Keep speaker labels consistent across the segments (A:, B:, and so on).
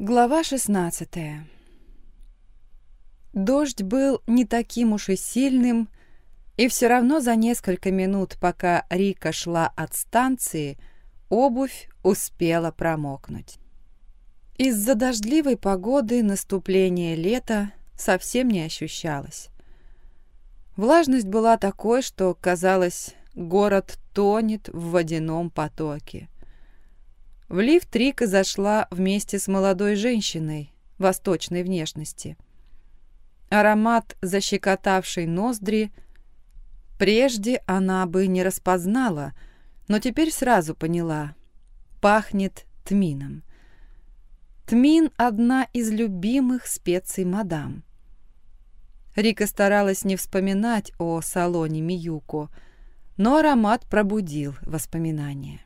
A: Глава 16 Дождь был не таким уж и сильным, и все равно за несколько минут, пока Рика шла от станции, обувь успела промокнуть. Из-за дождливой погоды наступление лета совсем не ощущалось. Влажность была такой, что, казалось, город тонет в водяном потоке. В лифт Рика зашла вместе с молодой женщиной восточной внешности. Аромат, защекотавший ноздри, прежде она бы не распознала, но теперь сразу поняла — пахнет тмином. Тмин — одна из любимых специй мадам. Рика старалась не вспоминать о салоне Миюко, но аромат пробудил воспоминания.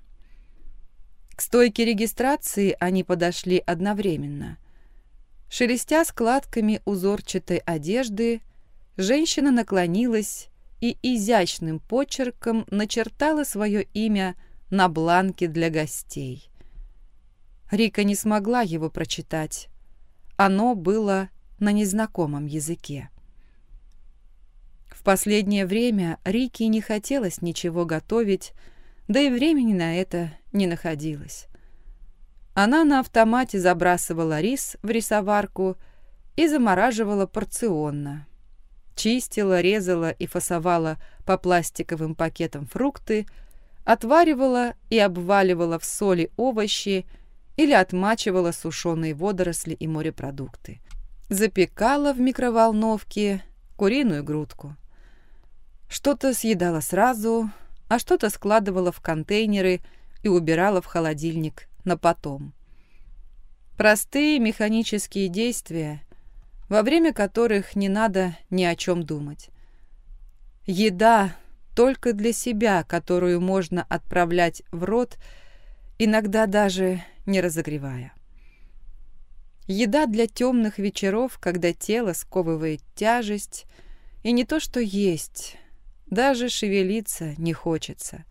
A: К стойке регистрации они подошли одновременно. Шелестя складками узорчатой одежды, женщина наклонилась и изящным почерком начертала свое имя на бланке для гостей. Рика не смогла его прочитать. Оно было на незнакомом языке. В последнее время Рике не хотелось ничего готовить, да и времени на это не находилось. Она на автомате забрасывала рис в рисоварку и замораживала порционно. Чистила, резала и фасовала по пластиковым пакетам фрукты, отваривала и обваливала в соли овощи или отмачивала сушеные водоросли и морепродукты. Запекала в микроволновке куриную грудку. Что-то съедала сразу, а что-то складывала в контейнеры и убирала в холодильник на потом. Простые механические действия, во время которых не надо ни о чем думать. Еда только для себя, которую можно отправлять в рот, иногда даже не разогревая. Еда для темных вечеров, когда тело сковывает тяжесть, и не то что есть, даже шевелиться не хочется.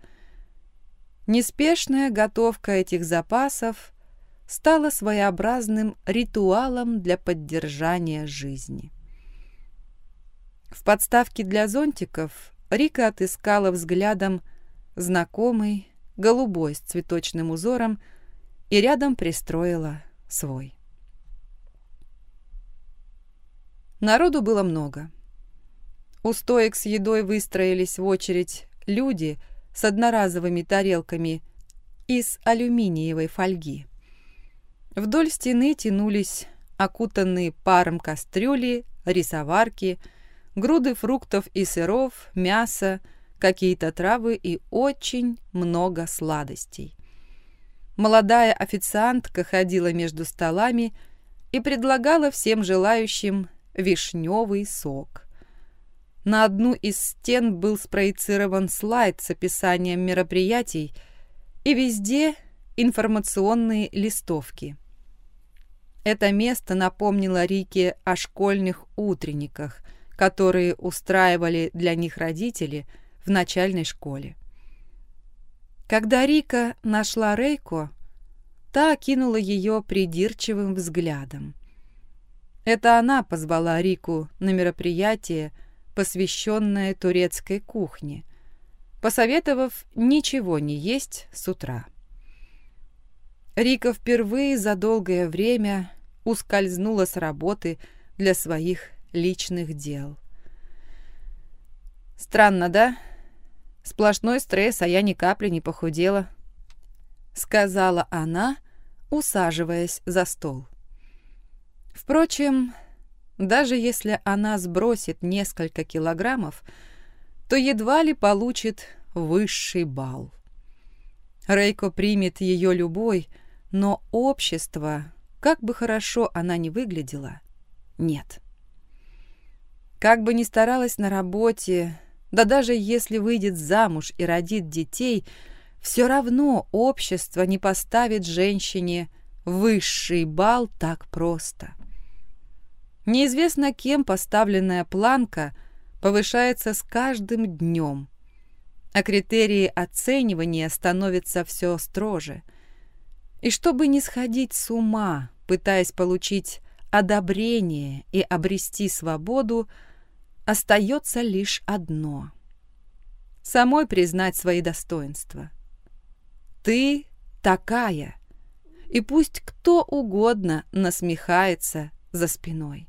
A: Неспешная готовка этих запасов стала своеобразным ритуалом для поддержания жизни. В подставке для зонтиков Рика отыскала взглядом знакомый голубой с цветочным узором и рядом пристроила свой. Народу было много. У стоек с едой выстроились в очередь люди с одноразовыми тарелками из алюминиевой фольги. Вдоль стены тянулись окутанные паром кастрюли, рисоварки, груды фруктов и сыров, мяса, какие-то травы и очень много сладостей. Молодая официантка ходила между столами и предлагала всем желающим вишневый сок. На одну из стен был спроецирован слайд с описанием мероприятий и везде информационные листовки. Это место напомнило Рике о школьных утренниках, которые устраивали для них родители в начальной школе. Когда Рика нашла Рейко, та окинула ее придирчивым взглядом. Это она позвала Рику на мероприятие, посвященное турецкой кухне, посоветовав ничего не есть с утра. Рика впервые за долгое время ускользнула с работы для своих личных дел. «Странно, да?» Сплошной стресс, а я ни капли не похудела», — сказала она, усаживаясь за стол. Впрочем, даже если она сбросит несколько килограммов, то едва ли получит высший балл. Рейко примет ее любой, но общество, как бы хорошо она ни выглядела, нет. Как бы ни старалась на работе, да даже если выйдет замуж и родит детей, все равно общество не поставит женщине высший бал так просто. Неизвестно кем поставленная планка повышается с каждым днем, а критерии оценивания становятся все строже. И чтобы не сходить с ума пытаясь получить одобрение и обрести свободу, остается лишь одно — самой признать свои достоинства. Ты такая, и пусть кто угодно насмехается за спиной.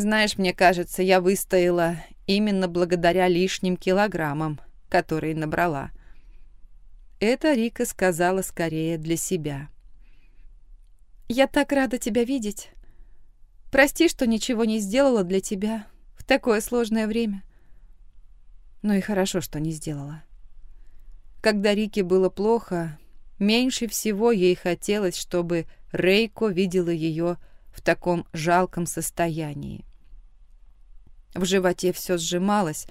A: Знаешь, мне кажется, я выстояла именно благодаря лишним килограммам, которые набрала. Это Рика сказала скорее для себя. «Я так рада тебя видеть. Прости, что ничего не сделала для тебя в такое сложное время». Ну и хорошо, что не сделала. Когда Рике было плохо, меньше всего ей хотелось, чтобы Рейко видела ее в таком жалком состоянии. В животе все сжималось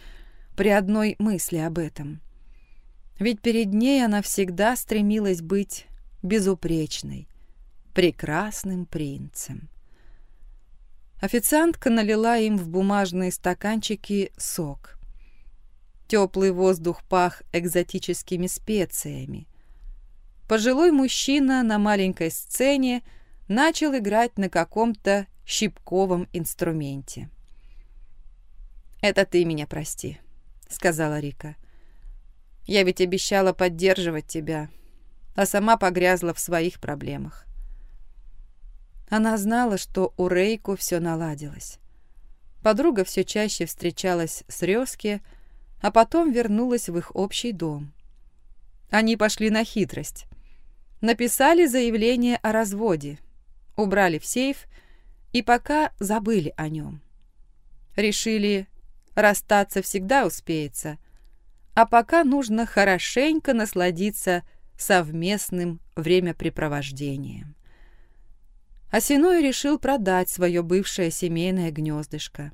A: при одной мысли об этом. Ведь перед ней она всегда стремилась быть безупречной, прекрасным принцем. Официантка налила им в бумажные стаканчики сок. Теплый воздух пах экзотическими специями. Пожилой мужчина на маленькой сцене начал играть на каком-то щипковом инструменте. «Это ты меня прости», — сказала Рика. — я ведь обещала поддерживать тебя, а сама погрязла в своих проблемах. Она знала, что у Рейку все наладилось. Подруга все чаще встречалась с Резки, а потом вернулась в их общий дом. Они пошли на хитрость. Написали заявление о разводе, убрали в сейф и пока забыли о нем. Решили, расстаться всегда успеется, а пока нужно хорошенько насладиться совместным времяпрепровождением. Осиной решил продать свое бывшее семейное гнездышко.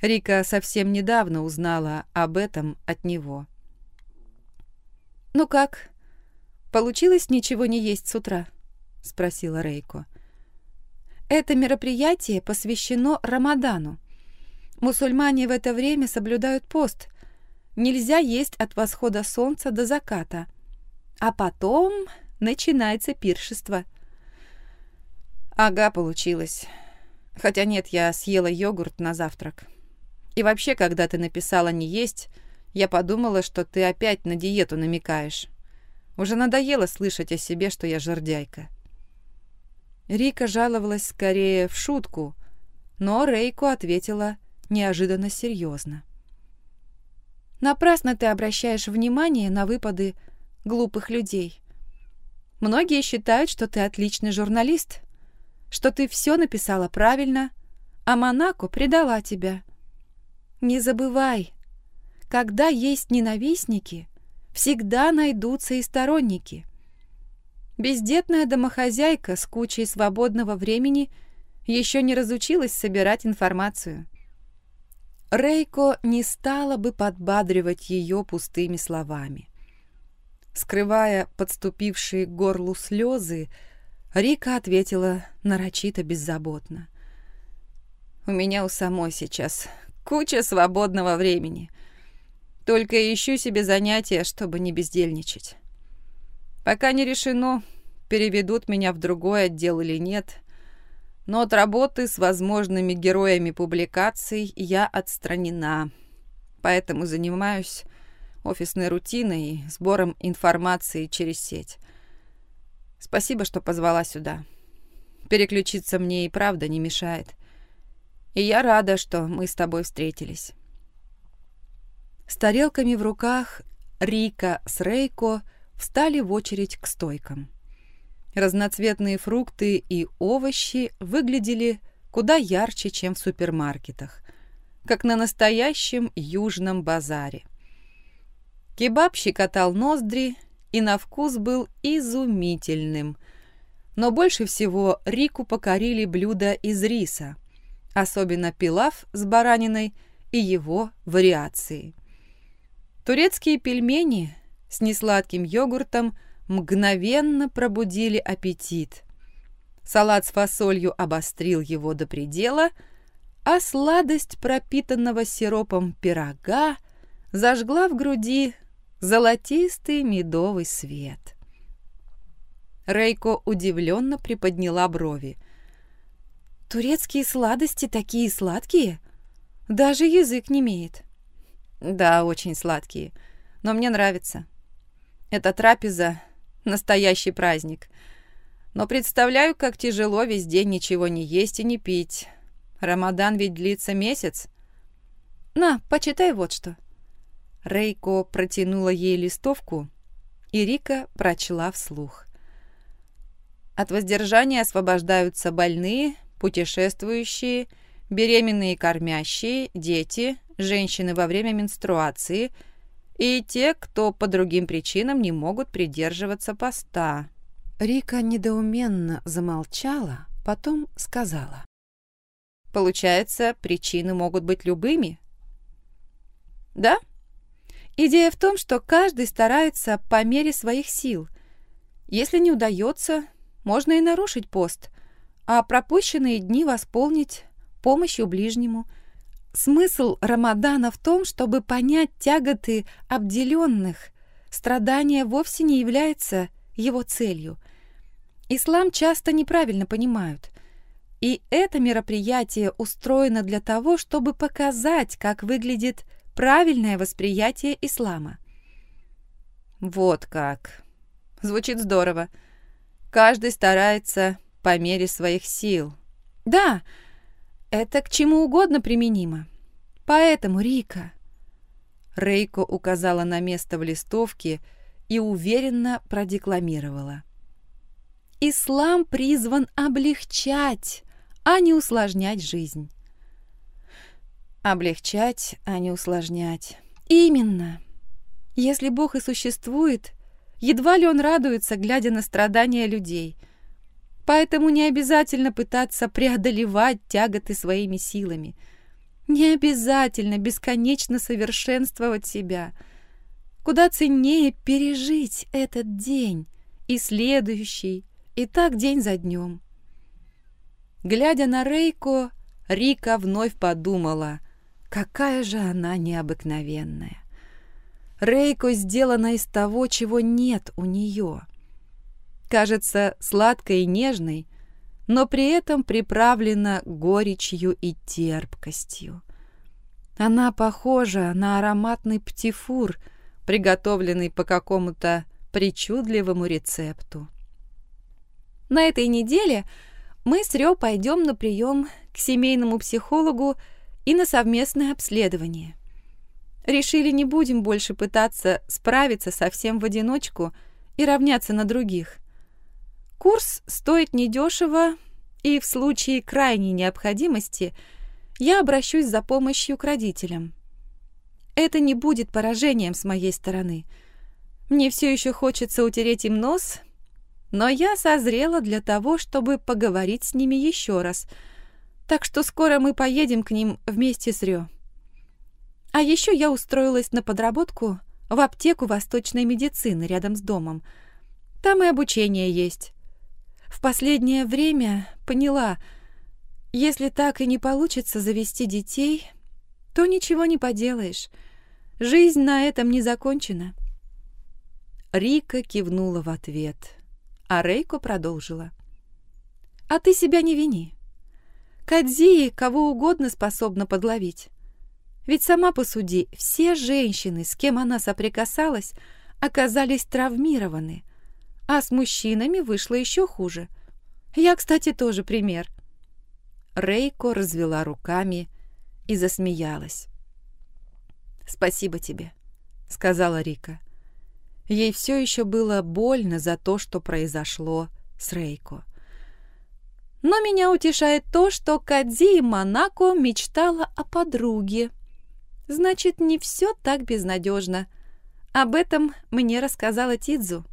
A: Рика совсем недавно узнала об этом от него. «Ну как, получилось ничего не есть с утра?» — спросила Рейко. «Это мероприятие посвящено Рамадану. Мусульмане в это время соблюдают пост, нельзя есть от восхода солнца до заката. А потом начинается пиршество. Ага, получилось. Хотя нет, я съела йогурт на завтрак. И вообще, когда ты написала «не есть», я подумала, что ты опять на диету намекаешь. Уже надоело слышать о себе, что я жердяйка. Рика жаловалась скорее в шутку, но Рейку ответила неожиданно серьезно. Напрасно ты обращаешь внимание на выпады глупых людей. Многие считают, что ты отличный журналист, что ты все написала правильно, а Монако предала тебя. Не забывай, когда есть ненавистники, всегда найдутся и сторонники. Бездетная домохозяйка с кучей свободного времени еще не разучилась собирать информацию – Рейко не стала бы подбадривать ее пустыми словами. Скрывая подступившие к горлу слезы, Рика ответила нарочито беззаботно. «У меня у самой сейчас куча свободного времени. Только ищу себе занятия, чтобы не бездельничать. Пока не решено, переведут меня в другой отдел или нет, но от работы с возможными героями публикаций я отстранена, поэтому занимаюсь офисной рутиной и сбором информации через сеть. Спасибо, что позвала сюда. Переключиться мне и правда не мешает. И я рада, что мы с тобой встретились. С тарелками в руках Рика с Рейко встали в очередь к стойкам. Разноцветные фрукты и овощи выглядели куда ярче, чем в супермаркетах, как на настоящем южном базаре. Кебаб щекотал ноздри и на вкус был изумительным, но больше всего Рику покорили блюда из риса, особенно пилав с бараниной и его вариации. Турецкие пельмени с несладким йогуртом – мгновенно пробудили аппетит. Салат с фасолью обострил его до предела, а сладость пропитанного сиропом пирога зажгла в груди золотистый медовый свет. Рейко удивленно приподняла брови. «Турецкие сладости такие сладкие? Даже язык не имеет». «Да, очень сладкие, но мне нравится. Эта трапеза — настоящий праздник. Но представляю, как тяжело весь день ничего не есть и не пить. Рамадан ведь длится месяц». «На, почитай вот что». Рейко протянула ей листовку, и Рика прочла вслух. От воздержания освобождаются больные, путешествующие, беременные кормящие, дети, женщины во время менструации и те, кто по другим причинам не могут придерживаться поста. Рика недоуменно замолчала, потом сказала. Получается, причины могут быть любыми? Да? Идея в том, что каждый старается по мере своих сил. Если не удается, можно и нарушить пост, а пропущенные дни восполнить помощью ближнему. Смысл Рамадана в том, чтобы понять тяготы обделенных. Страдание вовсе не является его целью. Ислам часто неправильно понимают. И это мероприятие устроено для того, чтобы показать, как выглядит правильное восприятие ислама. Вот как. Звучит здорово. Каждый старается по мере своих сил. Да, это к чему угодно применимо. Поэтому, Рика... Рейко указала на место в листовке и уверенно продекламировала. «Ислам призван облегчать, а не усложнять жизнь». «Облегчать, а не усложнять». «Именно. Если Бог и существует, Едва ли он радуется, глядя на страдания людей. Поэтому не обязательно пытаться преодолевать тяготы своими силами. Не обязательно бесконечно совершенствовать себя. Куда ценнее пережить этот день и следующий, и так день за днем. Глядя на Рейко, Рика вновь подумала, какая же она необыкновенная. Рейко сделана из того, чего нет у нее. Кажется сладкой и нежной, но при этом приправлена горечью и терпкостью. Она похожа на ароматный птифур, приготовленный по какому-то причудливому рецепту. На этой неделе мы с Рё пойдем на прием к семейному психологу и на совместное обследование. Решили, не будем больше пытаться справиться совсем в одиночку и равняться на других. Курс стоит недешево, и в случае крайней необходимости я обращусь за помощью к родителям. Это не будет поражением с моей стороны. Мне все еще хочется утереть им нос, но я созрела для того, чтобы поговорить с ними еще раз, так что скоро мы поедем к ним вместе с Рё. А еще я устроилась на подработку в аптеку восточной медицины рядом с домом. Там и обучение есть. В последнее время поняла, если так и не получится завести детей, то ничего не поделаешь. Жизнь на этом не закончена. Рика кивнула в ответ, а Рейко продолжила. «А ты себя не вини. Кадзии кого угодно способна подловить. Ведь сама посуди, все женщины, с кем она соприкасалась, оказались травмированы, а с мужчинами вышло еще хуже. Я, кстати, тоже пример. Рейко развела руками и засмеялась. «Спасибо тебе», — сказала Рика. Ей все еще было больно за то, что произошло с Рейко. Но меня утешает то, что Кадзи и Монако мечтала о подруге, Значит, не все так безнадежно. Об этом мне рассказала Тидзу.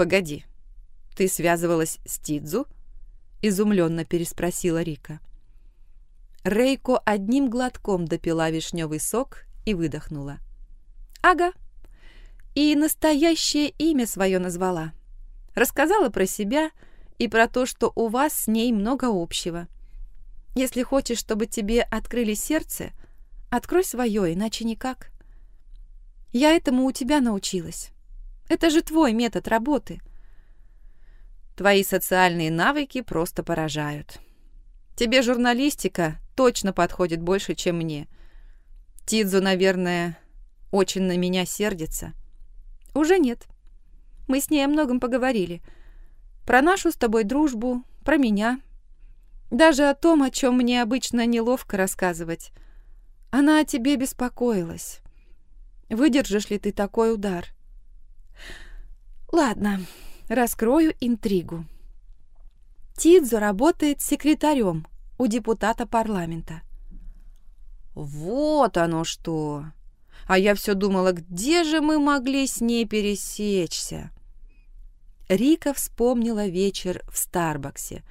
A: «Погоди, ты связывалась с Тидзу?» — изумленно переспросила Рика. Рейко одним глотком допила вишневый сок и выдохнула. «Ага. И настоящее имя свое назвала. Рассказала про себя и про то, что у вас с ней много общего. Если хочешь, чтобы тебе открыли сердце, Открой свое, иначе никак. Я этому у тебя научилась. Это же твой метод работы. Твои социальные навыки просто поражают. Тебе журналистика точно подходит больше, чем мне. Тидзу, наверное, очень на меня сердится. Уже нет. Мы с ней о многом поговорили. Про нашу с тобой дружбу, про меня. Даже о том, о чем мне обычно неловко рассказывать. Она о тебе беспокоилась. Выдержишь ли ты такой удар? Ладно, раскрою интригу. Тидзо работает секретарем у депутата парламента. Вот оно что! А я все думала, где же мы могли с ней пересечься? Рика вспомнила вечер в Старбаксе.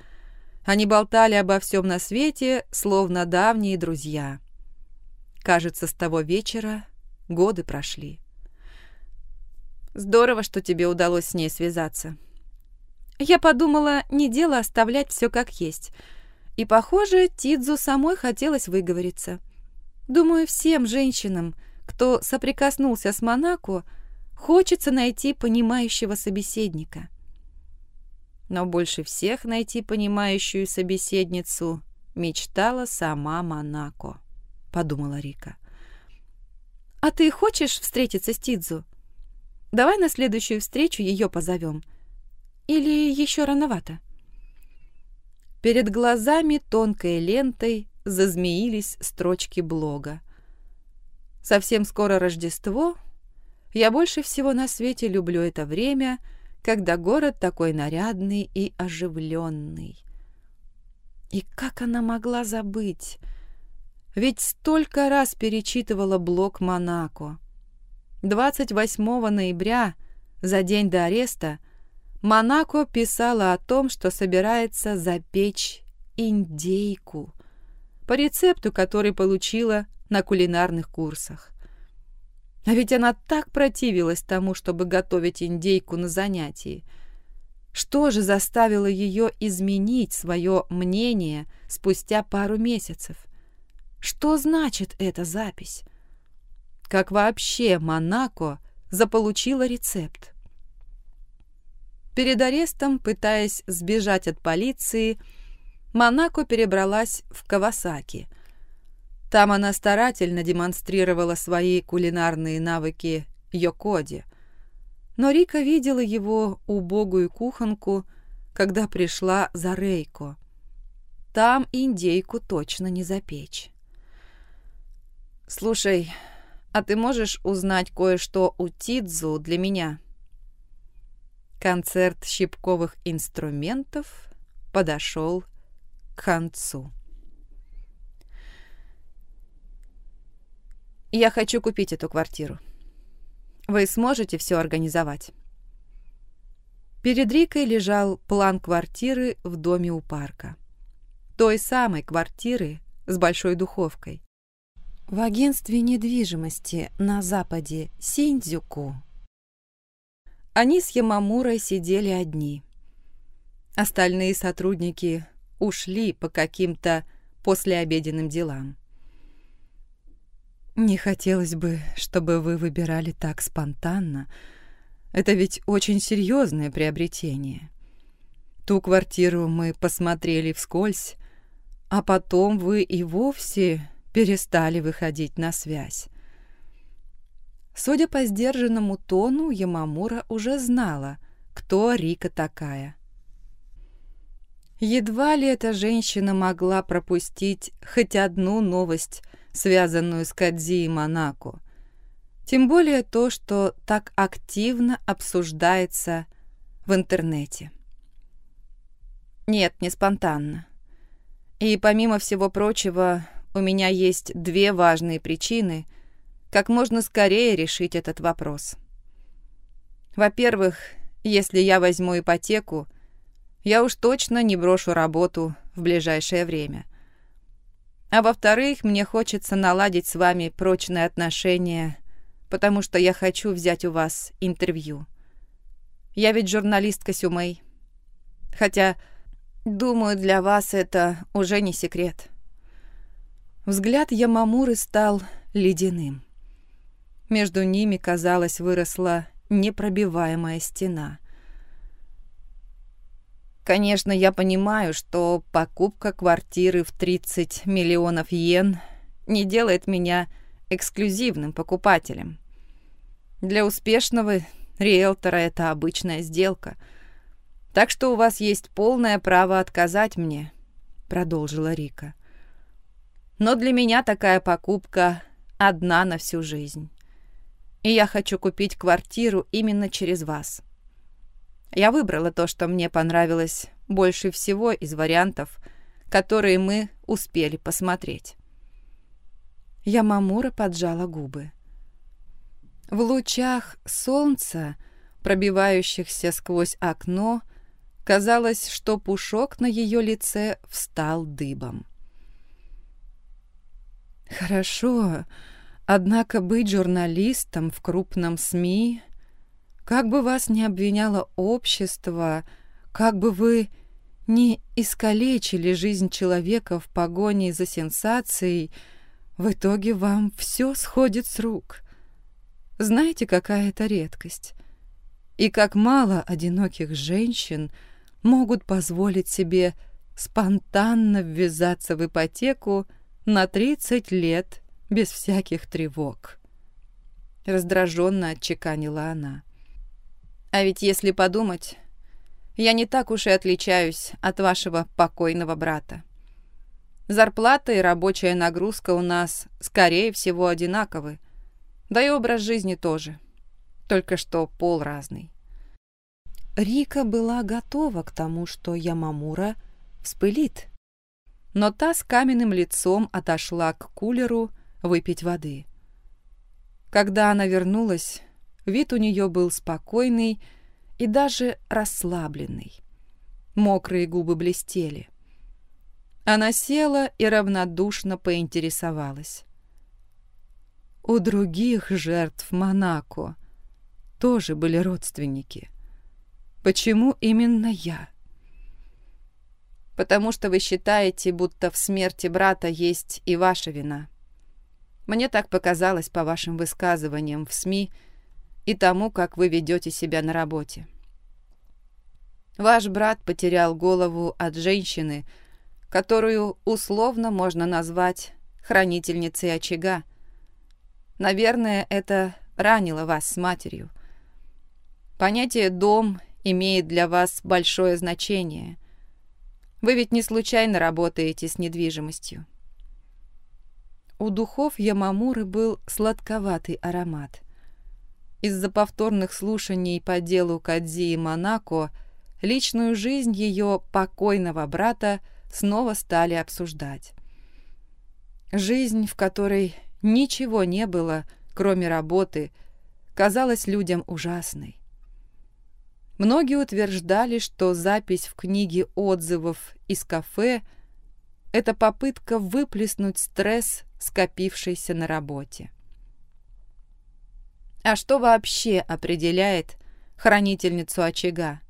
A: Они болтали обо всем на свете, словно давние друзья. Кажется, с того вечера годы прошли. Здорово, что тебе удалось с ней связаться. Я подумала, не дело оставлять все как есть. И, похоже, Тидзу самой хотелось выговориться. Думаю, всем женщинам, кто соприкоснулся с Монако, хочется найти понимающего собеседника. Но больше всех найти понимающую собеседницу мечтала сама Монако, подумала Рика. «А ты хочешь встретиться с Тидзу? Давай на следующую встречу ее позовем. Или еще рановато?» Перед глазами тонкой лентой зазмеились строчки блога. Совсем скоро Рождество. Я больше всего на свете люблю это время, когда город такой нарядный и оживленный. И как она могла забыть? Ведь столько раз перечитывала блог Монако. 28 ноября, за день до ареста, Монако писала о том, что собирается запечь индейку по рецепту, который получила на кулинарных курсах. А ведь она так противилась тому, чтобы готовить индейку на занятии. Что же заставило ее изменить свое мнение спустя пару месяцев? Что значит эта запись? Как вообще Монако заполучила рецепт? Перед арестом, пытаясь сбежать от полиции, Монако перебралась в Кавасаки – там она старательно демонстрировала свои кулинарные навыки Йокоди. Но Рика видела его убогую кухонку, когда пришла за Рейко. Там индейку точно не запечь. «Слушай, а ты можешь узнать кое-что у Тидзу для меня?» Концерт щипковых инструментов подошел к концу. Я хочу купить эту квартиру. Вы сможете все организовать?» Перед Рикой лежал план квартиры в доме у парка. Той самой квартиры с большой духовкой. В агентстве недвижимости на западе Синдзюку они с Ямамурой сидели одни. Остальные сотрудники ушли по каким-то послеобеденным делам. Не хотелось бы, чтобы вы выбирали так спонтанно. Это ведь очень серьезное приобретение. Ту квартиру мы посмотрели вскользь, а потом вы и вовсе перестали выходить на связь. Судя по сдержанному тону, Ямамура уже знала, кто Рика такая. Едва ли эта женщина могла пропустить хоть одну новость связанную с Кадзи и Монако. Тем более то, что так активно обсуждается в интернете. Нет, не спонтанно. И помимо всего прочего, у меня есть две важные причины, как можно скорее решить этот вопрос. Во-первых, если я возьму ипотеку, я уж точно не брошу работу в ближайшее время. А во-вторых, мне хочется наладить с вами прочные отношения, потому что я хочу взять у вас интервью. Я ведь журналистка Сюмэй. Хотя, думаю, для вас это уже не секрет. Взгляд Ямамуры стал ледяным. Между ними, казалось, выросла непробиваемая стена. Конечно, я понимаю, что покупка квартиры в 30 миллионов йен не делает меня эксклюзивным покупателем. Для успешного риэлтора это обычная сделка. Так что у вас есть полное право отказать мне, продолжила Рика. Но для меня такая покупка одна на всю жизнь. И я хочу купить квартиру именно через вас. Я выбрала то, что мне понравилось больше всего из вариантов, которые мы успели посмотреть. Ямамура поджала губы. В лучах солнца, пробивающихся сквозь окно, казалось, что пушок на ее лице встал дыбом. «Хорошо, однако быть журналистом в крупном СМИ, как бы вас ни обвиняло общество, как бы вы не искалечили жизнь человека в погоне за сенсацией, в итоге вам все сходит с рук. Знаете, какая это редкость? И как мало одиноких женщин могут позволить себе спонтанно ввязаться в ипотеку на 30 лет без всяких тревог. Раздраженно отчеканила она. А ведь если подумать, я не так уж и отличаюсь от вашего покойного брата. Зарплата и рабочая нагрузка у нас, скорее всего, одинаковы. Да и образ жизни тоже. Только что пол разный. Рика была готова к тому, что Ямамура вспылит но та с каменным лицом отошла к кулеру выпить воды. Когда она вернулась, вид у нее был спокойный и даже расслабленный. Мокрые губы блестели. Она села и равнодушно поинтересовалась. У других жертв Монако тоже были родственники. Почему именно я? Потому что вы считаете, будто в смерти брата есть и ваша вина. Мне так показалось по вашим высказываниям в СМИ и тому, как вы ведете себя на работе. Ваш брат потерял голову от женщины, которую условно можно назвать хранительницей очага. Наверное, это ранило вас с матерью. Понятие «дом» имеет для вас большое значение – вы ведь не случайно работаете с недвижимостью. У духов Ямамуры был сладковатый аромат. Из-за повторных слушаний по делу Кадзи и Монако личную жизнь ее покойного брата снова стали обсуждать. Жизнь, в которой ничего не было, кроме работы, казалась людям ужасной. Многие утверждали, что запись в книге отзывов из кафе – это попытка выплеснуть стресс, скопившийся на работе. А что вообще определяет хранительницу очага?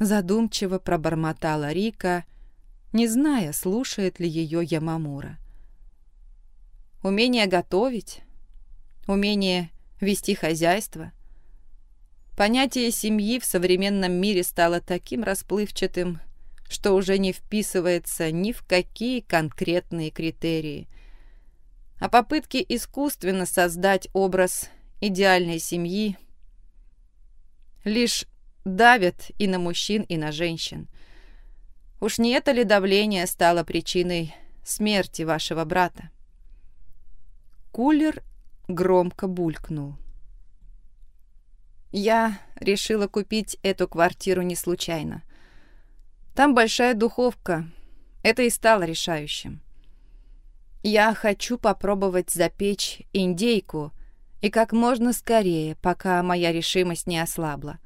A: Задумчиво пробормотала Рика, не зная, слушает ли ее Ямамура. Умение готовить? Умение вести хозяйство – Понятие семьи в современном мире стало таким расплывчатым, что уже не вписывается ни в какие конкретные критерии. А попытки искусственно создать образ идеальной семьи лишь давят и на мужчин, и на женщин. Уж не это ли давление стало причиной смерти вашего брата? Кулер громко булькнул. Я решила купить эту квартиру не случайно. Там большая духовка. Это и стало решающим. Я хочу попробовать запечь индейку и как можно скорее, пока моя решимость не ослабла.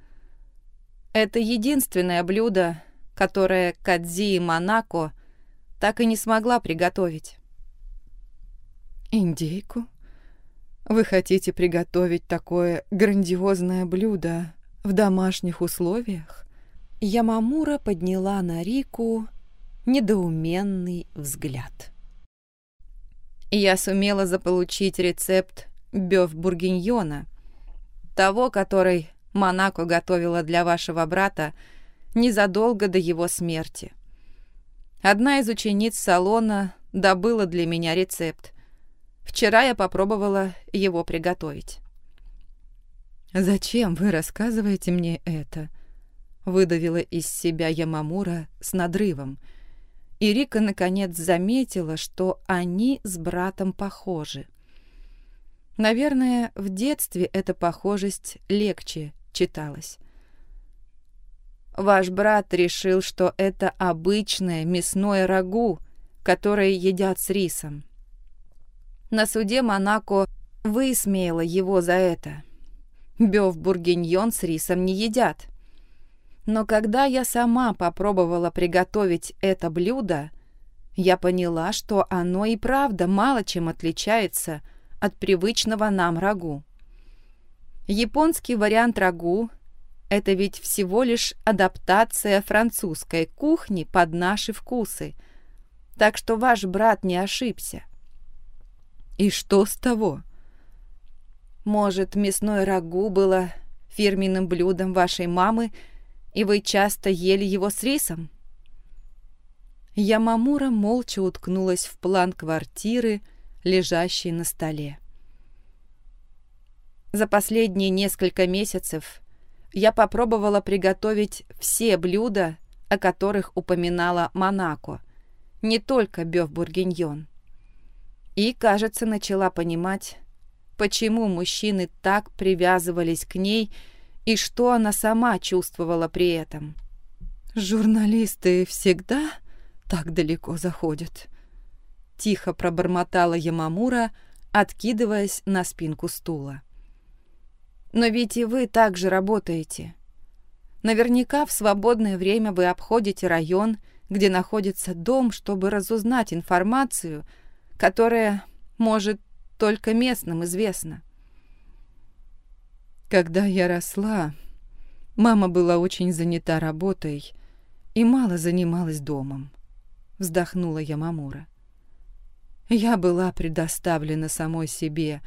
A: Это единственное блюдо, которое Кадзи и Монако так и не смогла приготовить.
B: «Индейку?» Вы хотите приготовить такое грандиозное блюдо в домашних условиях?
A: Ямамура подняла на Рику недоуменный взгляд. Я сумела заполучить рецепт бёв бургиньона, того, который Монако готовила для вашего брата незадолго до его смерти. Одна из учениц салона добыла для меня рецепт. Вчера я попробовала его приготовить.
B: «Зачем вы рассказываете мне это?» выдавила из себя Ямамура с надрывом. И Рика наконец заметила, что они с братом похожи. Наверное, в детстве эта похожесть легче читалась.
A: Ваш брат решил, что это обычное мясное рагу, которое едят с рисом. На суде Монако высмеяла его за это. Бёв бургиньон с рисом не едят. Но когда я сама попробовала приготовить это блюдо, я поняла, что оно и правда мало чем отличается от привычного нам рагу. Японский вариант рагу – это ведь всего лишь адаптация французской кухни под наши вкусы, так что ваш брат не ошибся.
B: И что с того?
A: Может, мясное рагу было фирменным блюдом вашей мамы, и вы часто ели его с рисом?
B: Ямамура молча уткнулась в план квартиры, лежащей на столе.
A: За последние несколько месяцев я попробовала приготовить все блюда, о которых упоминала Монако, не только бёв-бургиньон. И, кажется, начала понимать, почему мужчины так привязывались к ней и что она сама чувствовала при этом.
B: «Журналисты всегда так далеко заходят», — тихо пробормотала Ямамура, откидываясь на спинку стула.
A: «Но ведь и вы также работаете. Наверняка в свободное время вы обходите район, где находится дом, чтобы разузнать информацию — которое, может, только местным известно.
B: Когда я росла, мама была очень занята работой и мало занималась домом. Вздохнула я Мамура. Я была предоставлена самой себе,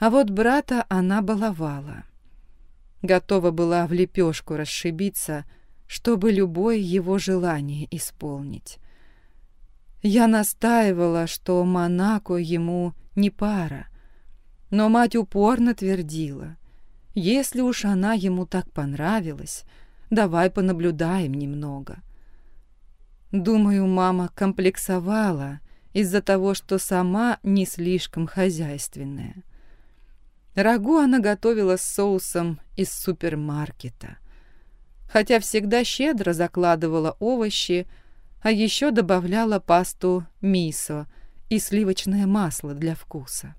B: а вот брата она баловала. Готова была в лепешку расшибиться, чтобы любое его желание исполнить. Я настаивала, что Монако ему не пара, но мать упорно твердила, если уж она ему так понравилась, давай понаблюдаем немного. Думаю, мама комплексовала из-за того, что сама не слишком хозяйственная. Рагу она готовила с соусом из супермаркета, хотя всегда щедро закладывала овощи, а еще добавляла пасту мисо и сливочное масло для вкуса.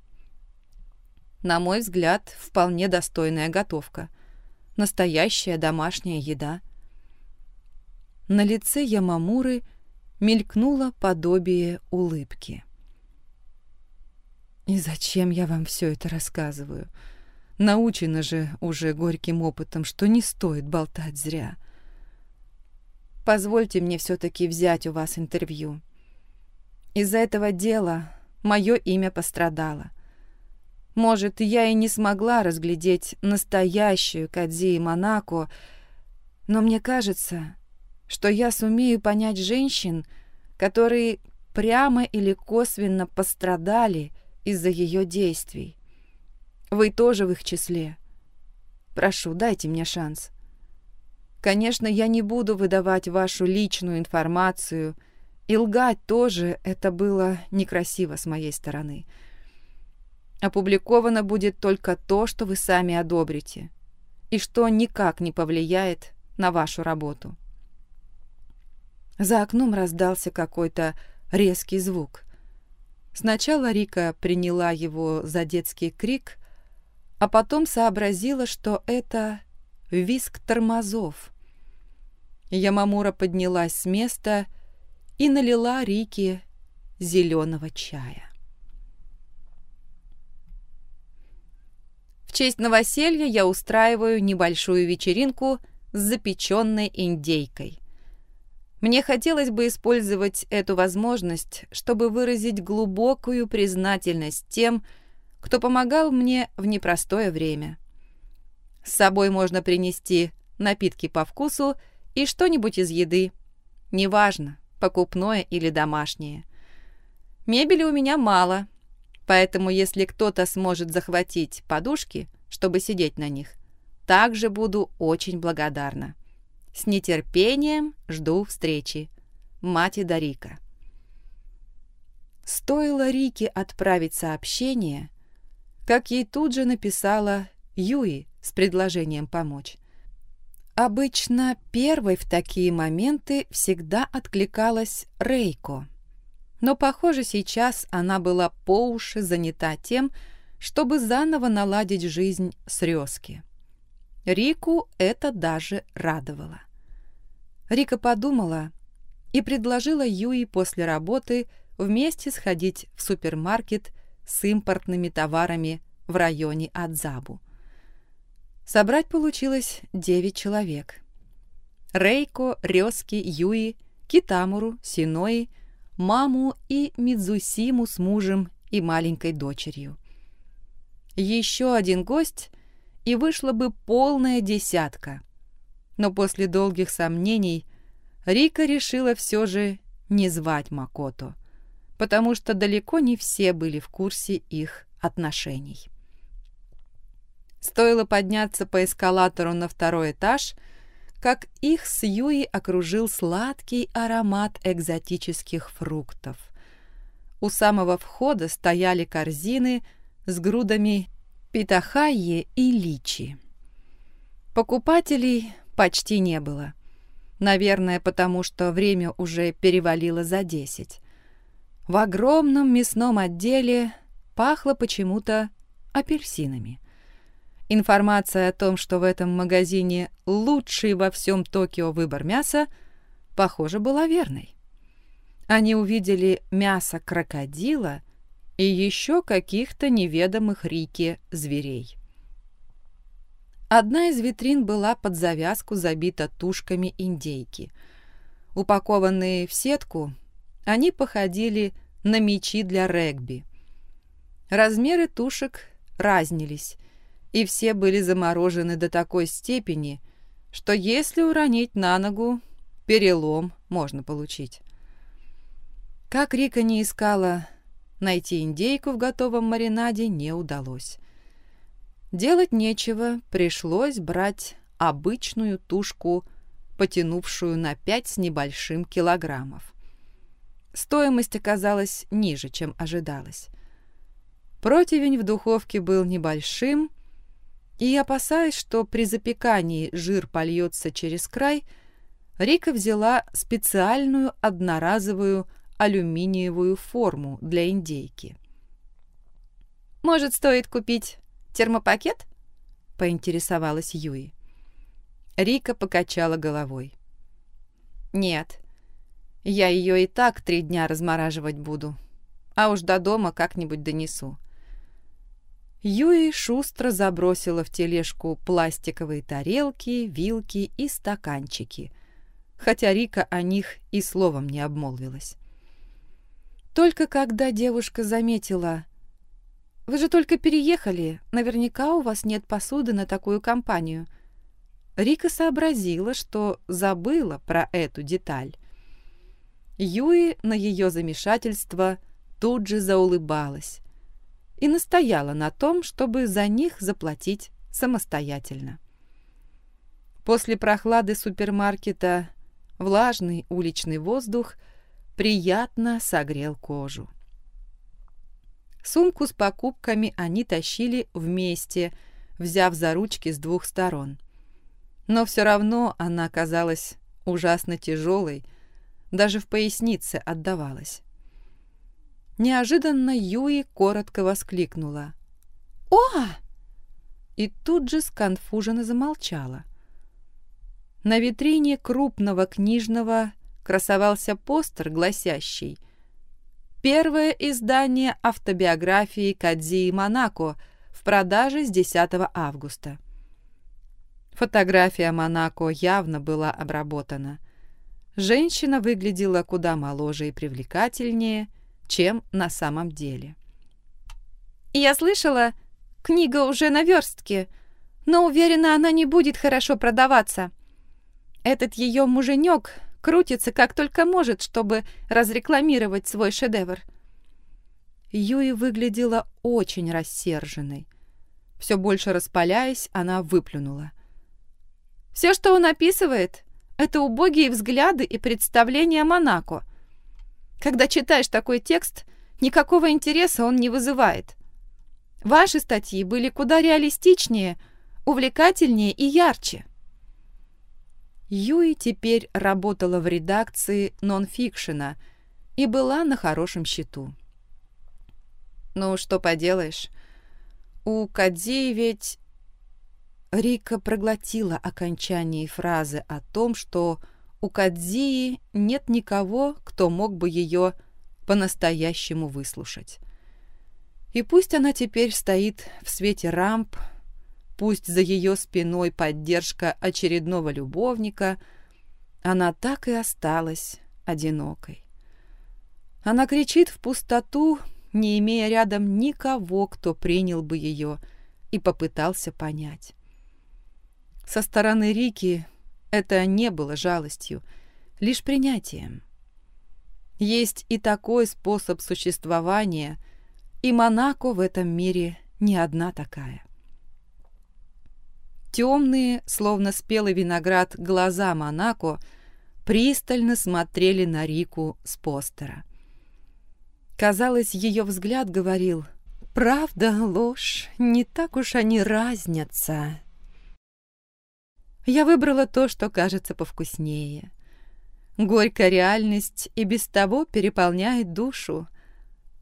A: На мой взгляд, вполне достойная готовка. Настоящая домашняя еда.
B: На лице Ямамуры мелькнуло подобие улыбки. «И зачем я вам все это рассказываю? Научена же уже горьким опытом, что не стоит болтать зря».
A: Позвольте мне все-таки взять у вас интервью. Из-за этого дела мое имя пострадало. Может, я и не смогла разглядеть настоящую Кадзи Монако, но мне кажется, что я сумею понять женщин, которые прямо или косвенно пострадали из-за ее действий. Вы тоже в их числе. Прошу, дайте мне шанс. Конечно, я не буду выдавать вашу личную информацию, и лгать тоже это было некрасиво с моей стороны. Опубликовано будет только то, что вы сами одобрите, и что никак не повлияет на вашу работу. За окном раздался какой-то резкий звук. Сначала Рика приняла его за детский крик, а потом сообразила, что это виск тормозов. Ямамура поднялась с места и налила Рике зеленого чая. В честь новоселья я устраиваю небольшую вечеринку с запеченной индейкой. Мне хотелось бы использовать эту возможность, чтобы выразить глубокую признательность тем, кто помогал мне в непростое время. С собой можно принести напитки по вкусу и что-нибудь из еды. Неважно, покупное или домашнее. Мебели у меня мало, поэтому если кто-то сможет захватить подушки, чтобы сидеть на них, также буду очень благодарна. С нетерпением жду встречи. Мать и Дарика. Стоило Рике отправить сообщение, как ей тут же написала Юи с предложением помочь. Обычно первой в такие моменты всегда откликалась Рейко. Но, похоже, сейчас она была по уши занята тем, чтобы заново наладить жизнь с Рёски. Рику это даже радовало. Рика подумала и предложила Юи после работы вместе сходить в супермаркет с импортными товарами в районе Адзабу. Собрать получилось девять человек. Рейко, Рёски, Юи, Китамуру, Синои, маму и Мидзусиму с мужем и маленькой дочерью. Еще один гость, и вышла бы полная десятка. Но после долгих сомнений Рика решила все же не звать Макото, потому что далеко не все были в курсе их отношений. Стоило подняться по эскалатору на второй этаж, как их с Юи окружил сладкий аромат экзотических фруктов. У самого входа стояли корзины с грудами питахайи и личи. Покупателей почти не было. Наверное, потому что время уже перевалило за десять. В огромном мясном отделе пахло почему-то апельсинами. Информация о том, что в этом магазине лучший во всем Токио выбор мяса, похоже, была верной. Они увидели мясо крокодила и еще каких-то неведомых Рике зверей. Одна из витрин была под завязку забита тушками индейки. Упакованные в сетку, они походили на мечи для регби. Размеры тушек разнились, и все были заморожены до такой степени, что если уронить на ногу, перелом можно получить. Как Рика не искала, найти индейку в готовом маринаде не удалось. Делать нечего, пришлось брать обычную тушку, потянувшую на пять с небольшим килограммов. Стоимость оказалась ниже, чем ожидалось. Противень в духовке был небольшим, и, опасаясь, что при запекании жир польется через край, Рика взяла специальную одноразовую алюминиевую форму для индейки. «Может, стоит купить термопакет?» — поинтересовалась Юи. Рика покачала головой. «Нет, я ее и так три дня размораживать буду, а уж до дома как-нибудь донесу. Юи шустро забросила в тележку пластиковые тарелки, вилки и стаканчики, хотя Рика о них и словом не обмолвилась. Только когда девушка заметила, «Вы же только переехали, наверняка у вас нет посуды на такую компанию», Рика сообразила, что забыла про эту деталь. Юи на ее замешательство тут же заулыбалась и настояла на том, чтобы за них заплатить самостоятельно. После прохлады супермаркета влажный уличный воздух приятно согрел кожу. Сумку с покупками они тащили вместе, взяв за ручки с двух сторон. Но все равно она казалась ужасно тяжелой, даже в пояснице отдавалась. Неожиданно Юи коротко воскликнула. «О!» И тут же сконфуженно замолчала. На витрине крупного книжного красовался постер, гласящий «Первое издание автобиографии Кадзии Монако в продаже с 10 августа». Фотография Монако явно была обработана. Женщина выглядела куда моложе и привлекательнее – чем на самом деле. «Я слышала, книга уже на верстке, но уверена, она не будет хорошо продаваться. Этот ее муженек крутится как только может, чтобы разрекламировать свой шедевр. Юи выглядела очень рассерженной. Все больше распаляясь, она выплюнула. «Все, что он описывает, это убогие взгляды и представления Монако. Когда читаешь такой текст, никакого интереса он не вызывает. Ваши статьи были куда реалистичнее, увлекательнее и ярче. Юи теперь работала в редакции нонфикшена и была на хорошем счету. Ну, что поделаешь, у Кадзии ведь... Рика проглотила окончание фразы о том, что у Кадзии нет никого, кто мог бы ее по-настоящему выслушать. И пусть она теперь стоит в свете рамп, пусть за ее спиной поддержка очередного любовника, она так и осталась одинокой. Она кричит в пустоту, не имея рядом никого, кто принял бы ее и попытался понять. Со стороны Рики это не было жалостью, лишь принятием. Есть и такой способ существования, и Монако в этом мире не одна такая. Темные, словно спелый виноград, глаза Монако пристально смотрели на Рику с постера. Казалось, ее взгляд говорил «Правда, ложь, не так уж они разнятся». Я выбрала то, что кажется повкуснее. Горькая реальность и без того переполняет душу.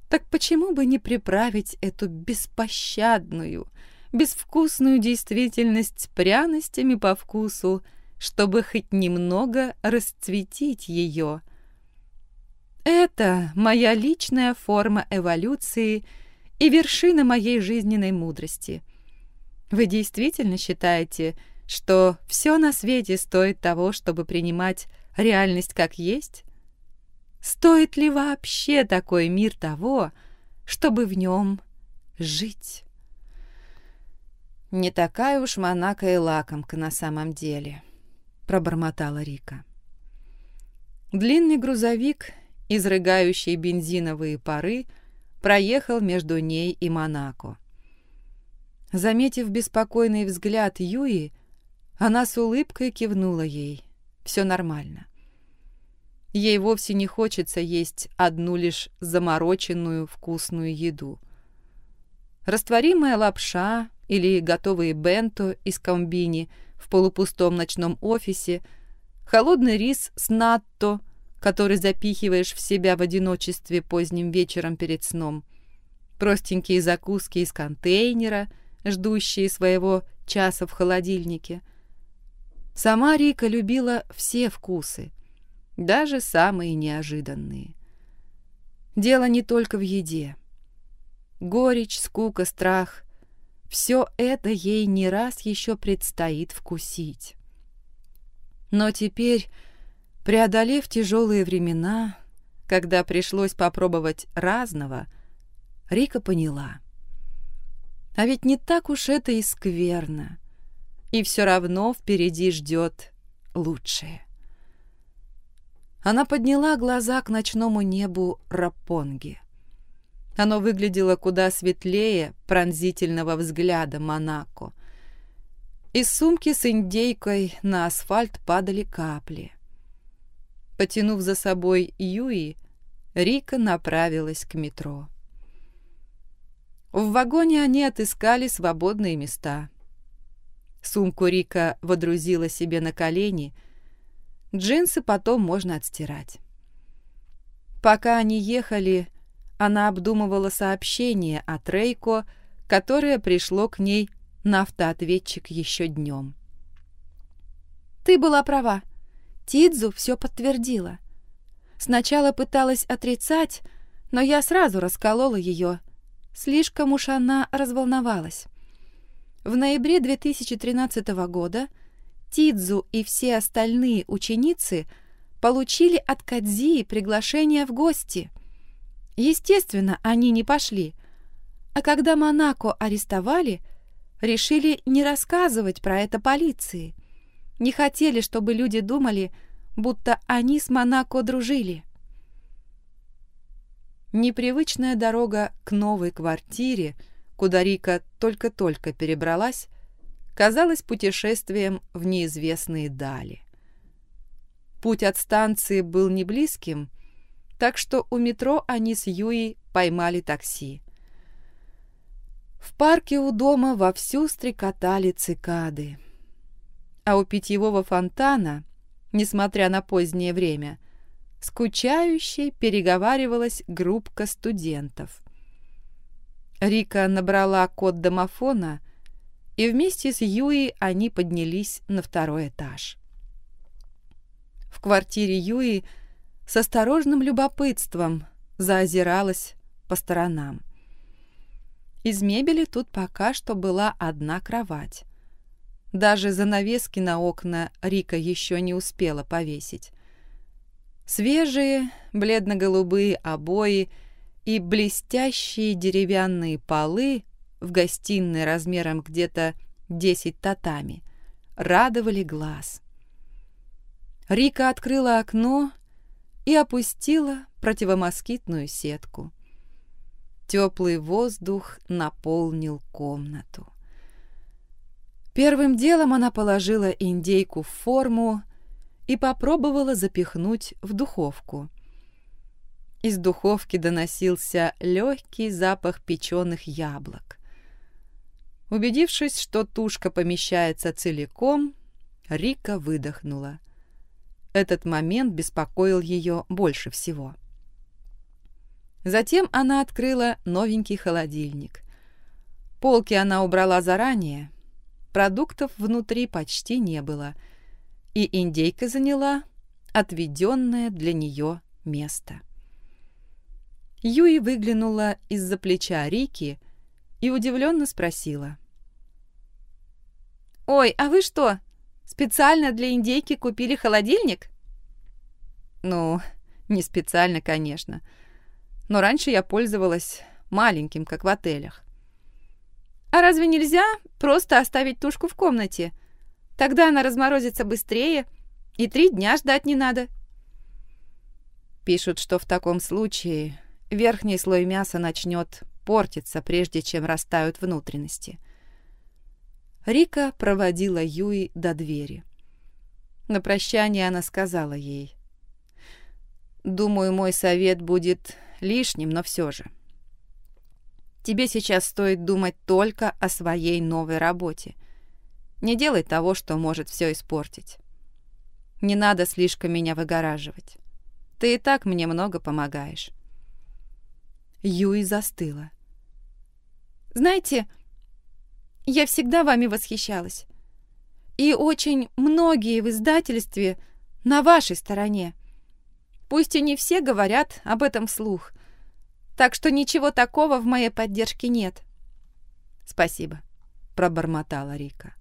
A: Так почему бы не приправить эту беспощадную, безвкусную действительность пряностями по вкусу, чтобы хоть немного расцветить ее? Это моя личная форма эволюции и вершина моей жизненной мудрости. Вы действительно считаете, что все на свете стоит того, чтобы принимать реальность как есть? Стоит ли вообще такой мир того, чтобы в нем жить? «Не такая уж Монако и лакомка на самом деле», — пробормотала Рика. Длинный грузовик, изрыгающий бензиновые пары, проехал между ней и Монако. Заметив беспокойный взгляд Юи, она с улыбкой кивнула ей. Все нормально. Ей вовсе не хочется есть одну лишь замороченную вкусную еду. Растворимая лапша или готовые бенто из комбини в полупустом ночном офисе, холодный рис с натто, который запихиваешь в себя в одиночестве поздним вечером перед сном, простенькие закуски из контейнера, ждущие своего часа в холодильнике — Сама Рика любила все вкусы, даже самые неожиданные. Дело не только в еде. Горечь, скука, страх — все это ей не раз еще предстоит вкусить. Но теперь, преодолев тяжелые времена, когда пришлось попробовать разного, Рика поняла. А ведь не так уж это и скверно — и все равно впереди ждет лучшее. Она подняла глаза к ночному небу Рапонги. Оно выглядело куда светлее пронзительного взгляда Монако. Из сумки с индейкой на асфальт падали капли. Потянув за собой Юи, Рика направилась к метро. В вагоне они отыскали свободные места. Сумку Рика водрузила себе на колени. Джинсы потом можно отстирать. Пока они ехали, она обдумывала сообщение от Рейко, которое пришло к ней на автоответчик еще днем. «Ты была права. Тидзу все подтвердила. Сначала пыталась отрицать, но я сразу расколола ее. Слишком уж она разволновалась. В ноябре 2013 года Тидзу и все остальные ученицы получили от Кадзии приглашение в гости. Естественно, они не пошли. А когда Монако арестовали, решили не рассказывать про это полиции. не хотели, чтобы люди думали, будто они с Монако дружили.
B: Непривычная дорога к новой квартире, куда Рика только-только перебралась, казалась путешествием в неизвестные дали. Путь от станции был не близким, так что у метро они с Юей поймали такси. В парке у дома вовсю стрекотали цикады. А у питьевого фонтана, несмотря на позднее время, скучающе переговаривалась группка студентов. Рика набрала код домофона, и вместе с Юи они поднялись на второй этаж. В квартире Юи с осторожным любопытством заозиралась по сторонам. Из мебели тут пока что была одна кровать. Даже занавески на окна Рика еще не успела повесить. Свежие, бледно-голубые обои и блестящие деревянные полы в гостиной размером где-то 10 татами радовали глаз. Рика открыла окно и опустила противомоскитную сетку. Теплый воздух наполнил комнату. Первым делом она положила индейку в форму и попробовала запихнуть в духовку. Из духовки доносился легкий запах печеных яблок. Убедившись, что тушка помещается целиком, Рика выдохнула. Этот момент беспокоил ее больше всего. Затем она открыла новенький холодильник. Полки она убрала заранее, продуктов внутри почти не было — и индейка заняла отведенное для нее место. Юи выглянула из-за плеча Рики и удивленно спросила.
A: «Ой, а вы что, специально для индейки купили холодильник?»
B: «Ну, не специально, конечно. Но раньше я пользовалась маленьким, как в отелях».
A: «А разве нельзя просто оставить тушку в комнате?» Тогда она разморозится быстрее, и три дня ждать не надо.
B: Пишут, что в таком случае верхний слой мяса начнет портиться, прежде чем растают внутренности. Рика проводила Юи до двери. На прощание она сказала ей. «Думаю, мой совет будет лишним, но все же. Тебе сейчас стоит думать только о своей новой работе — не делай того, что может все испортить. Не надо слишком меня выгораживать. Ты и так мне много помогаешь. Юи застыла.
A: Знаете, я всегда вами восхищалась. И очень многие в издательстве на вашей стороне. Пусть и не все говорят об этом вслух. Так что ничего такого в моей поддержке нет.
B: Спасибо, пробормотала Рика.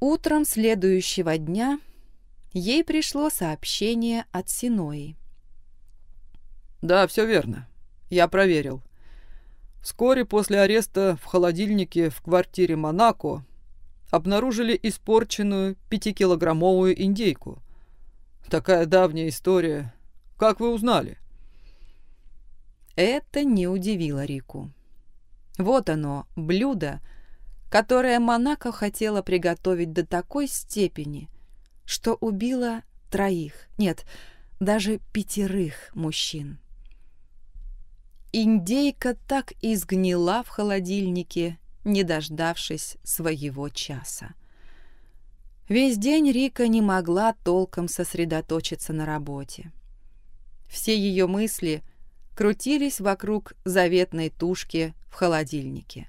B: Утром следующего дня ей пришло сообщение от Синои.
C: «Да, все верно. Я проверил. Вскоре после ареста в холодильнике в квартире Монако обнаружили испорченную пятикилограммовую индейку. Такая давняя история. Как вы узнали?»
B: Это не удивило Рику. Вот оно, блюдо, которое Монако хотела приготовить до такой степени, что убила троих, нет, даже пятерых мужчин. Индейка так и сгнила в холодильнике, не дождавшись своего часа. Весь день Рика не могла толком сосредоточиться на работе. Все ее мысли крутились вокруг заветной тушки в холодильнике.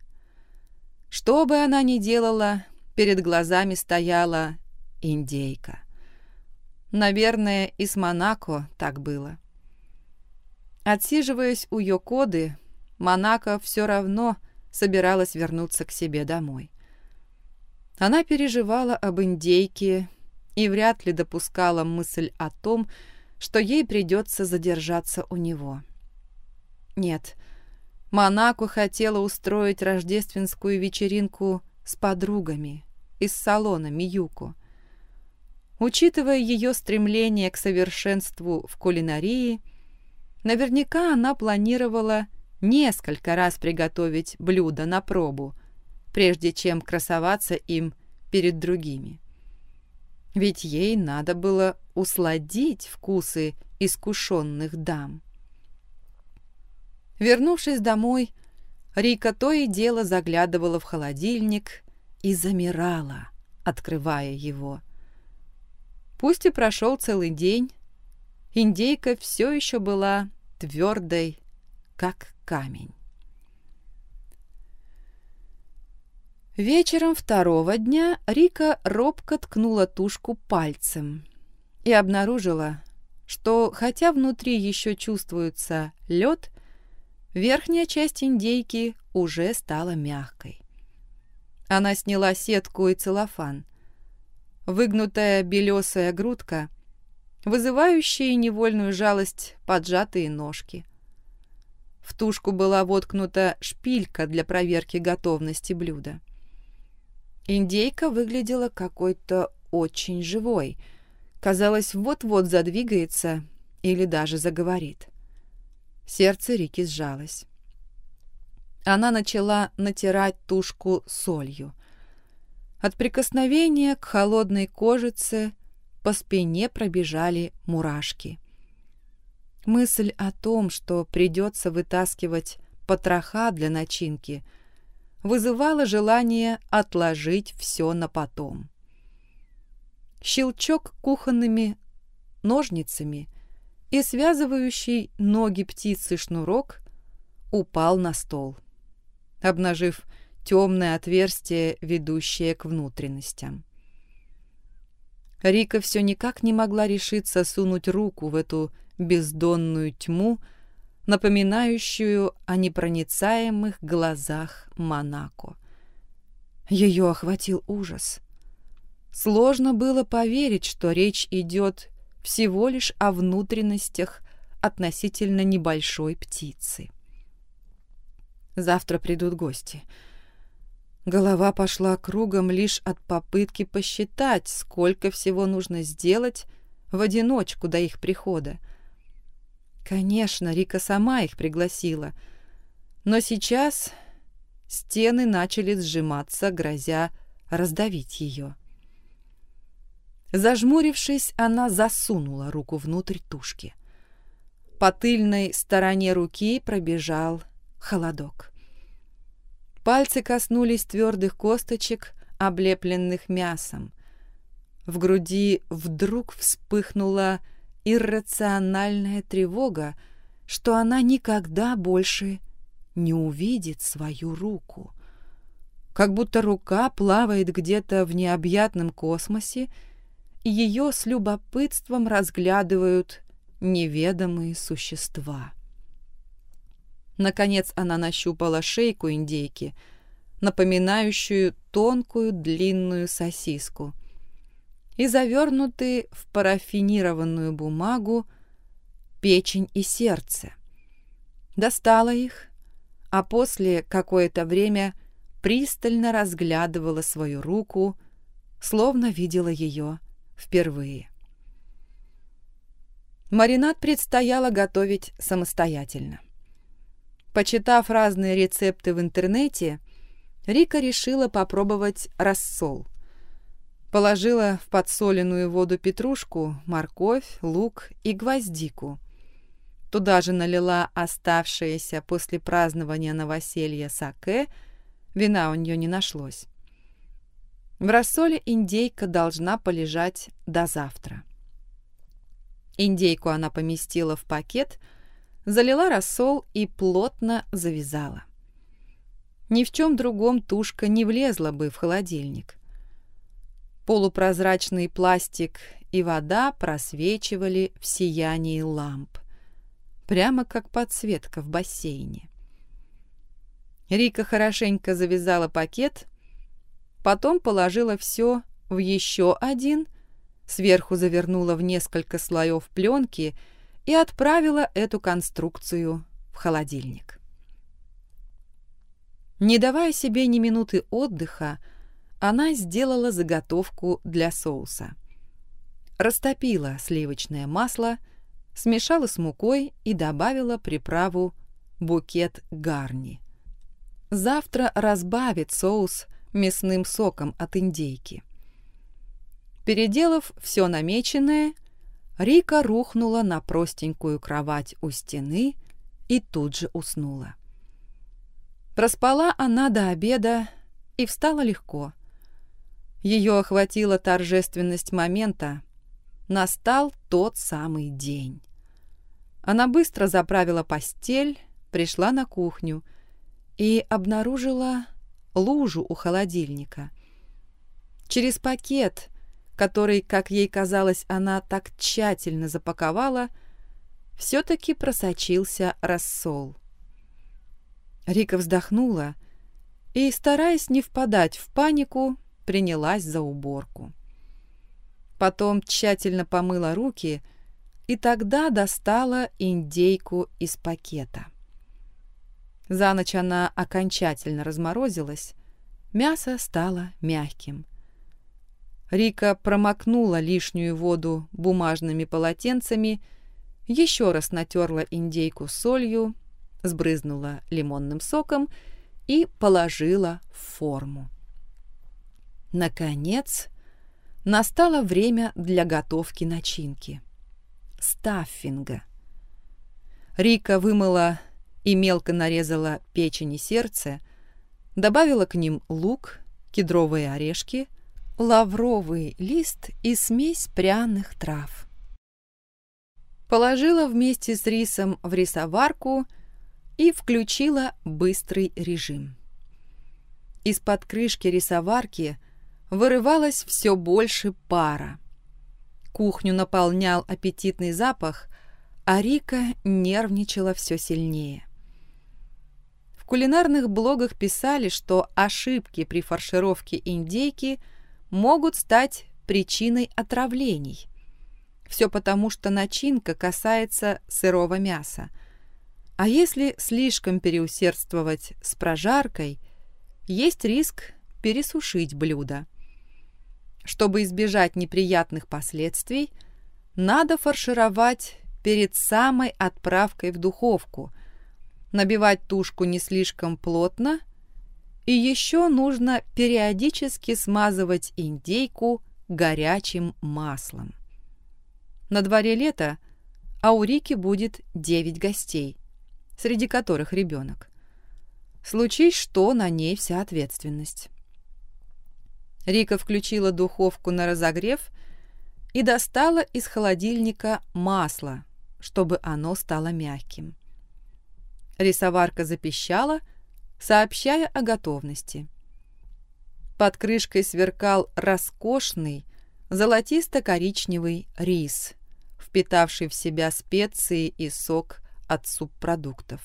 B: Что бы она ни делала, перед глазами стояла индейка. Наверное, и с Монако так было. Отсиживаясь у Йокоды, Монако все равно собиралась вернуться к себе домой. Она переживала об индейке и вряд ли допускала мысль о том, что ей придется задержаться у него. Нет, Монако хотела устроить рождественскую вечеринку с подругами,
A: из салона Миюку. Учитывая ее стремление к совершенству в кулинарии, наверняка она планировала несколько раз приготовить блюдо на пробу, прежде чем красоваться им перед другими. Ведь ей надо было усладить вкусы искушенных дам. Вернувшись домой, Рика то и дело заглядывала в холодильник и замирала, открывая его. Пусть и прошел целый день, индейка все еще была твердой, как камень. Вечером второго дня Рика робко ткнула тушку пальцем и обнаружила, что хотя внутри еще чувствуется лед, верхняя часть индейки уже стала мягкой. Она сняла сетку и целлофан. Выгнутая белесая грудка, вызывающая невольную жалость поджатые ножки. В тушку была воткнута шпилька для проверки готовности блюда. Индейка выглядела какой-то очень живой. Казалось, вот-вот задвигается или даже заговорит. Сердце Рики сжалось. Она начала натирать тушку солью. От прикосновения к холодной кожице по спине пробежали мурашки. Мысль о том, что придется вытаскивать потроха для начинки – вызывало желание отложить все на потом. Щелчок кухонными ножницами и связывающий ноги птицы шнурок упал на стол, обнажив темное отверстие, ведущее к внутренностям. Рика все никак не могла решиться сунуть руку в эту бездонную тьму, напоминающую о непроницаемых глазах Монако. Ее охватил ужас. Сложно было поверить, что речь идет всего лишь о внутренностях относительно небольшой птицы. Завтра придут гости. Голова пошла кругом лишь от попытки посчитать, сколько всего нужно сделать в одиночку до их прихода. Конечно, Рика сама их пригласила. Но сейчас стены начали сжиматься, грозя раздавить ее. Зажмурившись, она засунула руку внутрь тушки. По тыльной стороне руки пробежал холодок. Пальцы коснулись твердых косточек, облепленных мясом. В груди вдруг вспыхнула иррациональная тревога, что она никогда больше не увидит свою руку. Как будто рука плавает где-то в необъятном космосе, и ее с любопытством разглядывают неведомые существа. Наконец она нащупала шейку индейки, напоминающую тонкую длинную сосиску — и завернуты в парафинированную бумагу печень и сердце. Достала их, а после какое-то время пристально разглядывала свою руку, словно видела ее впервые. Маринад предстояло готовить самостоятельно. Почитав разные рецепты в интернете, Рика решила попробовать рассол – Положила в подсоленную воду петрушку, морковь, лук и гвоздику. Туда же налила оставшееся после празднования новоселья саке, вина у нее не нашлось. В рассоле индейка должна полежать до завтра. Индейку она поместила в пакет, залила рассол и плотно завязала. Ни в чем другом тушка не влезла бы в холодильник. Полупрозрачный пластик и вода просвечивали в сиянии ламп, прямо как подсветка в бассейне. Рика хорошенько завязала пакет, потом положила все в еще один, сверху завернула в несколько слоев пленки и отправила эту конструкцию в холодильник. Не давая себе ни минуты отдыха, она сделала заготовку для соуса. Растопила сливочное масло, смешала с мукой и добавила приправу букет гарни. Завтра разбавит соус мясным соком от индейки. Переделав все намеченное, Рика рухнула на простенькую кровать у стены и тут же уснула. Проспала она до обеда и встала легко. Ее охватила торжественность момента. Настал тот самый день. Она быстро заправила постель, пришла на кухню и обнаружила лужу у холодильника. Через пакет, который, как ей казалось, она так тщательно запаковала, все-таки просочился рассол. Рика вздохнула и, стараясь не впадать в панику, принялась за уборку. Потом тщательно помыла руки и тогда достала индейку из пакета. За ночь она окончательно разморозилась, мясо стало мягким. Рика промокнула лишнюю воду бумажными полотенцами, еще раз натерла индейку солью, сбрызнула лимонным соком и положила в форму. Наконец, настало время для готовки начинки. Стаффинга. Рика вымыла и мелко нарезала печень и сердце, добавила к ним лук, кедровые орешки, лавровый лист и смесь пряных трав. Положила вместе с рисом в рисоварку и включила быстрый режим. Из-под крышки рисоварки вырывалось все больше пара. Кухню наполнял аппетитный запах, а Рика нервничала все сильнее кулинарных блогах писали, что ошибки при фаршировке индейки могут стать причиной отравлений. Все потому, что начинка касается сырого мяса. А если слишком переусердствовать с прожаркой, есть риск пересушить блюдо. Чтобы избежать неприятных последствий, надо фаршировать перед самой отправкой в духовку, набивать тушку не слишком плотно, и еще нужно периодически смазывать индейку горячим маслом. На дворе лето, а у Рики будет 9 гостей, среди которых ребенок. Случись что, на ней вся ответственность. Рика включила духовку на разогрев и достала из холодильника масло, чтобы оно стало мягким. Рисоварка запищала, сообщая о готовности. Под крышкой сверкал роскошный золотисто-коричневый рис, впитавший в себя специи и сок от субпродуктов.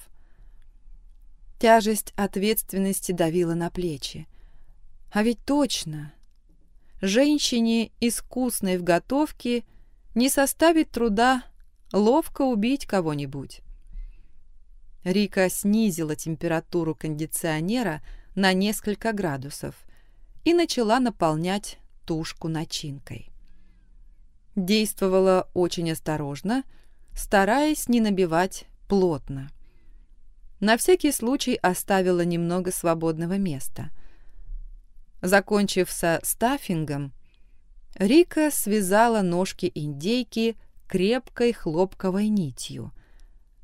A: Тяжесть ответственности давила на плечи. А ведь точно, женщине, искусной в готовке, не составит труда ловко убить кого-нибудь. Рика снизила температуру кондиционера на несколько градусов и начала наполнять тушку начинкой. Действовала очень осторожно, стараясь не набивать плотно. На всякий случай оставила немного свободного места. Закончив со стаффингом, Рика связала ножки индейки крепкой хлопковой нитью –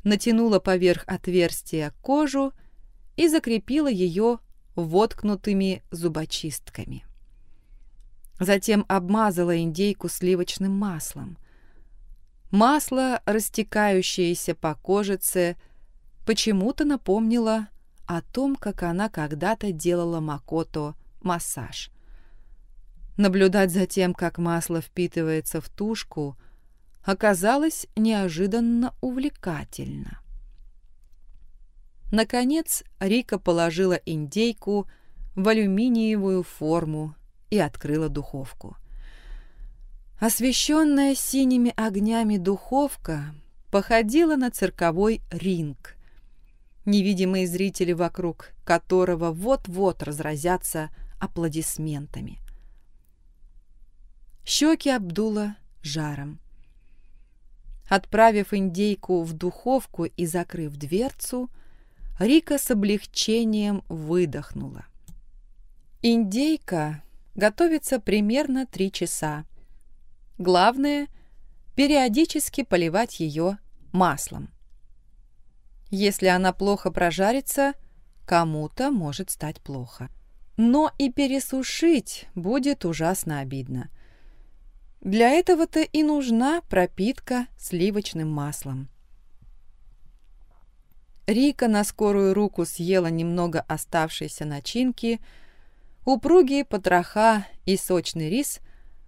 A: натянула поверх отверстия кожу и закрепила ее воткнутыми зубочистками. Затем обмазала индейку сливочным маслом. Масло, растекающееся по кожице, почему-то напомнило о том, как она когда-то делала Макото массаж. Наблюдать за тем, как масло впитывается в тушку – оказалось неожиданно увлекательно. Наконец Рика положила индейку в алюминиевую форму и открыла духовку. Освещенная синими огнями духовка походила на цирковой ринг, невидимые зрители вокруг которого вот-вот разразятся
B: аплодисментами. Щеки обдуло жаром. Отправив индейку в духовку и закрыв дверцу, Рика с облегчением выдохнула. Индейка готовится примерно три часа. Главное – периодически поливать ее маслом. Если она плохо прожарится, кому-то может стать плохо. Но и пересушить будет ужасно обидно – для этого-то и нужна пропитка сливочным маслом. Рика на скорую руку съела немного оставшейся начинки. Упругие потроха и сочный рис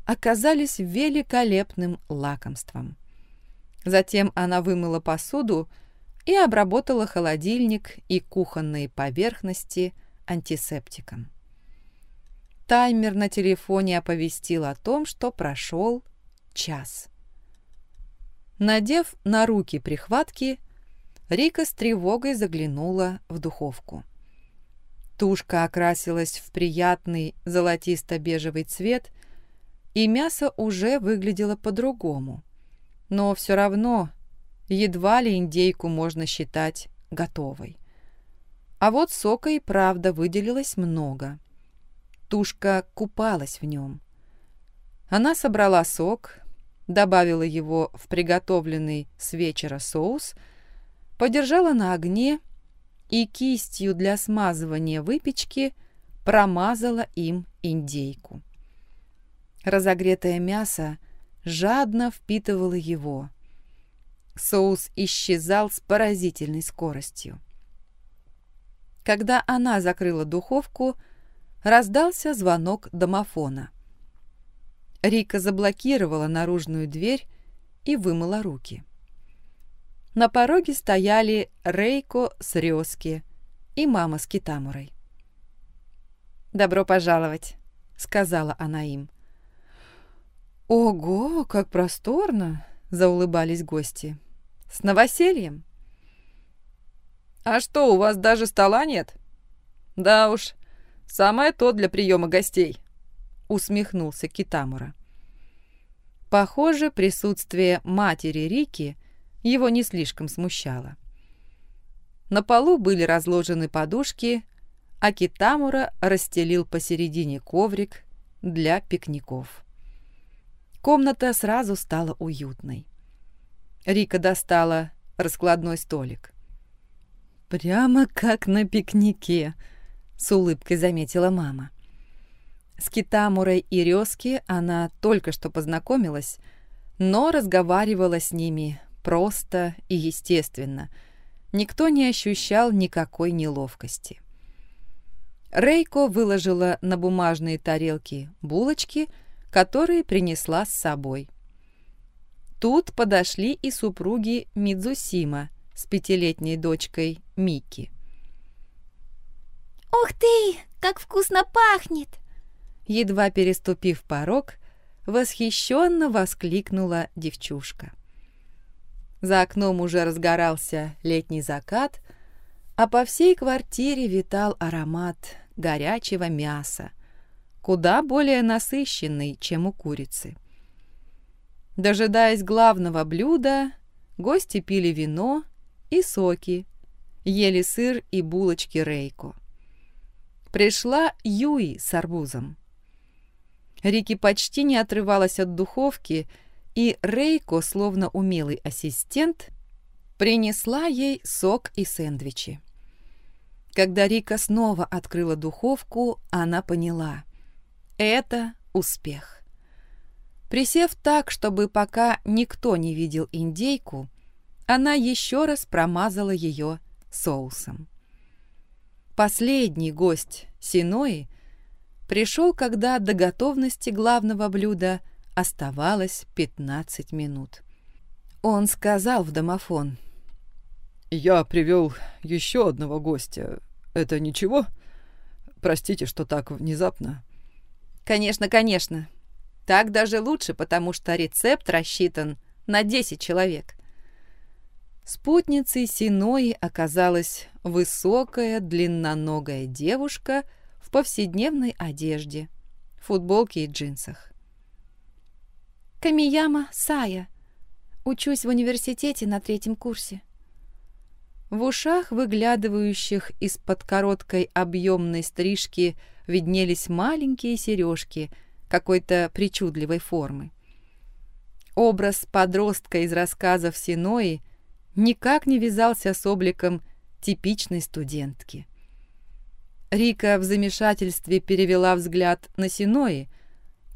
B: оказались великолепным лакомством. Затем она вымыла посуду и обработала холодильник и кухонные поверхности антисептиком. Таймер на телефоне оповестил о том, что прошел час. Надев на руки прихватки, Рика с тревогой заглянула в духовку. Тушка окрасилась в приятный золотисто-бежевый цвет, и мясо уже выглядело по-другому. Но все равно едва ли индейку можно считать готовой. А вот сока и правда выделилось много. Тушка купалась в нем. Она собрала сок, добавила его в приготовленный с вечера соус, подержала на огне и кистью для смазывания выпечки промазала им индейку. Разогретое мясо жадно впитывало его. Соус исчезал с поразительной скоростью. Когда она закрыла духовку, раздался звонок домофона. Рика заблокировала наружную дверь и вымыла руки. На пороге стояли Рейко с Рёски и мама с Китамурой. «Добро пожаловать», — сказала она им. «Ого, как просторно!» — заулыбались гости. «С новосельем!»
C: «А что, у вас даже стола нет?» «Да уж, Самое то для приема гостей», — усмехнулся Китамура.
B: Похоже, присутствие матери Рики его не слишком смущало. На полу были разложены подушки, а Китамура расстелил посередине коврик для пикников. Комната сразу стала уютной. Рика достала раскладной столик. «Прямо как на пикнике», с улыбкой заметила мама. С Китамурой и Рёски она только что познакомилась, но разговаривала с ними просто и естественно. Никто не ощущал никакой неловкости. Рейко выложила на бумажные тарелки булочки, которые принесла с собой. Тут подошли и супруги Мидзусима с пятилетней дочкой Мики.
D: «Ух ты, как вкусно пахнет!»
B: Едва переступив порог, восхищенно воскликнула девчушка. За окном уже разгорался летний закат, а по всей квартире витал аромат горячего мяса, куда более насыщенный, чем у курицы. Дожидаясь главного блюда, гости пили вино и соки, ели сыр и булочки рейко пришла Юи с арбузом. Рики почти не отрывалась от духовки, и Рейко, словно умелый ассистент, принесла ей сок и сэндвичи. Когда Рика снова открыла духовку, она поняла – это успех. Присев так, чтобы пока никто не видел индейку, она еще раз промазала ее соусом. Последний гость Синои пришел, когда до готовности главного блюда оставалось 15 минут. Он сказал в домофон.
C: «Я привел еще одного гостя. Это ничего? Простите, что так внезапно».
B: «Конечно, конечно. Так даже лучше, потому что рецепт рассчитан на 10 человек». Спутницей Синои оказалась высокая длинноногая девушка
A: в повседневной одежде, футболке и джинсах.
D: «Камияма Сая. Учусь в университете на третьем курсе».
A: В ушах, выглядывающих из-под короткой объемной стрижки, виднелись маленькие сережки какой-то причудливой формы. Образ подростка из рассказов Синои никак не вязался с обликом типичной студентки. Рика в замешательстве перевела взгляд на Синои.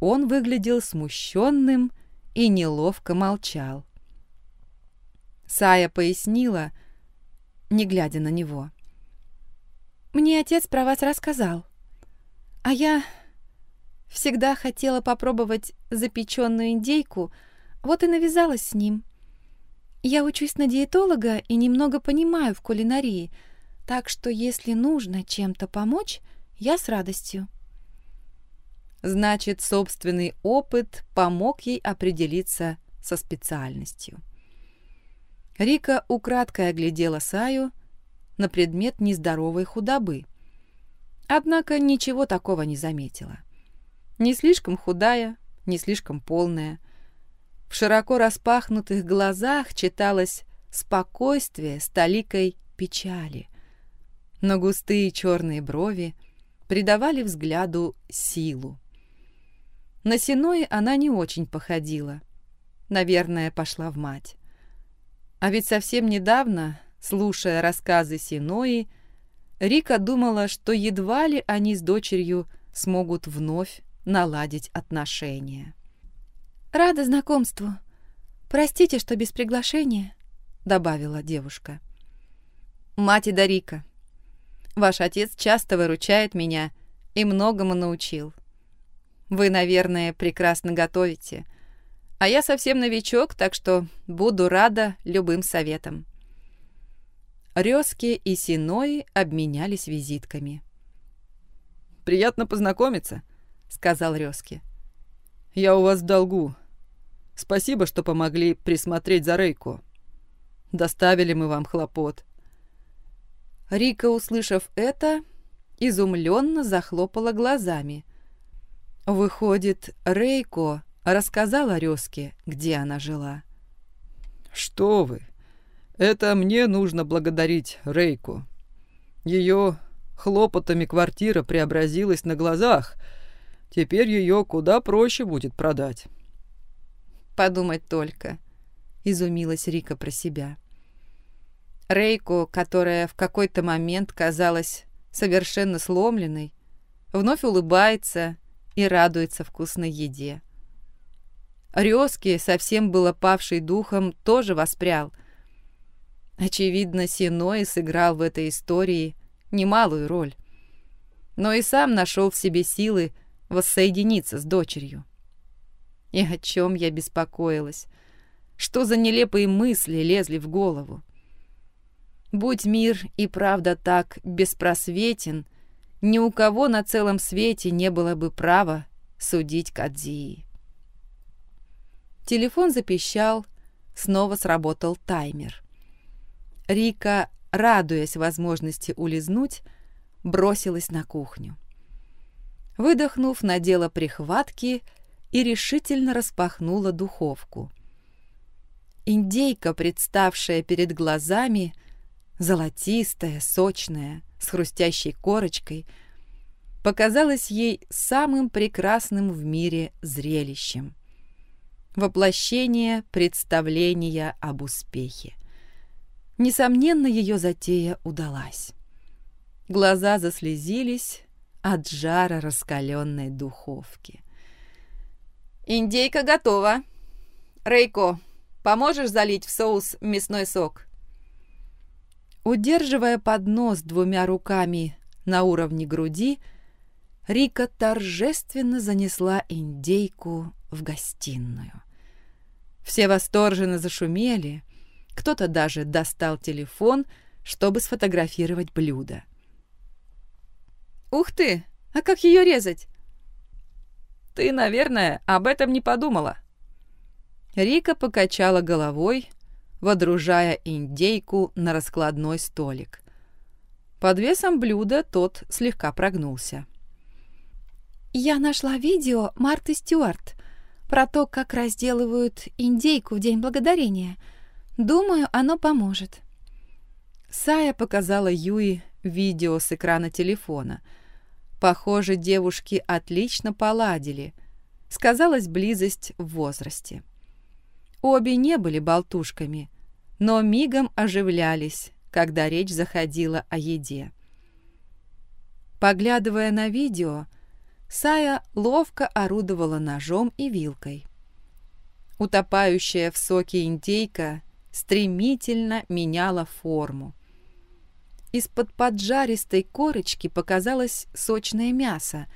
A: Он выглядел смущенным и неловко молчал. Сая пояснила — не глядя на него.
D: «Мне отец про вас рассказал. А я всегда хотела попробовать запеченную индейку, вот и навязалась с ним. Я учусь на диетолога и немного понимаю в кулинарии, так что если нужно чем-то помочь, я с радостью».
A: Значит, собственный опыт помог ей определиться со специальностью. Рика украдкой оглядела Саю на предмет нездоровой худобы. Однако ничего такого не заметила. Не слишком худая, не слишком полная. В широко распахнутых глазах читалось спокойствие с толикой печали. Но густые черные брови придавали взгляду силу. На Синой она не очень походила. Наверное, пошла в мать. А ведь совсем недавно, слушая рассказы Синои, Рика думала, что едва ли они с дочерью смогут вновь наладить отношения.
D: «Рада знакомству. Простите, что без приглашения», — добавила девушка.
A: «Мать Дарика, ваш отец часто выручает меня и многому научил. Вы, наверное, прекрасно готовите. А я совсем новичок, так что буду рада любым советам. Резки и Синои обменялись визитками.
C: «Приятно познакомиться», — сказал
A: Резки.
C: «Я у вас в долгу. Спасибо, что помогли присмотреть за Рейку. Доставили мы вам хлопот».
A: Рика, услышав это, изумленно захлопала глазами. Выходит, Рейко рассказала Резке, где она жила.
C: «Что вы! Это мне нужно благодарить Рейку. Ее хлопотами квартира преобразилась на глазах. Теперь ее куда проще будет продать».
A: «Подумать только», — изумилась Рика про себя. Рейку, которая в какой-то момент казалась совершенно сломленной, вновь улыбается и радуется вкусной еде. Резки, совсем было павший духом, тоже воспрял. Очевидно, Синой сыграл в этой истории немалую роль. Но и сам нашел в себе силы воссоединиться с дочерью. И о чем я беспокоилась? Что за нелепые мысли лезли в голову? Будь мир и правда так беспросветен, ни у кого на целом свете не было бы права судить Кадзии. Телефон запищал, снова сработал таймер. Рика, радуясь возможности улизнуть, бросилась на кухню. Выдохнув, надела прихватки и решительно распахнула духовку. Индейка, представшая перед глазами, золотистая, сочная, с хрустящей корочкой, показалась ей самым прекрасным в мире зрелищем воплощение представления об успехе. Несомненно, ее затея удалась. Глаза заслезились от жара раскаленной духовки. «Индейка готова. Рейко, поможешь залить в соус мясной сок?» Удерживая поднос двумя руками на уровне груди, Рика торжественно занесла индейку в гостиную. Все восторженно зашумели. Кто-то даже достал телефон, чтобы сфотографировать блюдо. «Ух ты! А как ее резать?»
C: «Ты, наверное, об этом не подумала».
A: Рика покачала головой, водружая индейку на раскладной столик. Под весом блюда тот слегка прогнулся.
D: Я нашла видео Марты Стюарт про то, как разделывают индейку в День Благодарения. Думаю, оно поможет.
A: Сая показала Юи видео с экрана телефона. Похоже, девушки отлично поладили. Сказалась близость в возрасте. Обе не были болтушками, но мигом оживлялись, когда речь заходила о еде. Поглядывая на видео, Сая ловко орудовала ножом и вилкой. Утопающая в соке индейка стремительно меняла форму. Из-под поджаристой корочки показалось сочное мясо,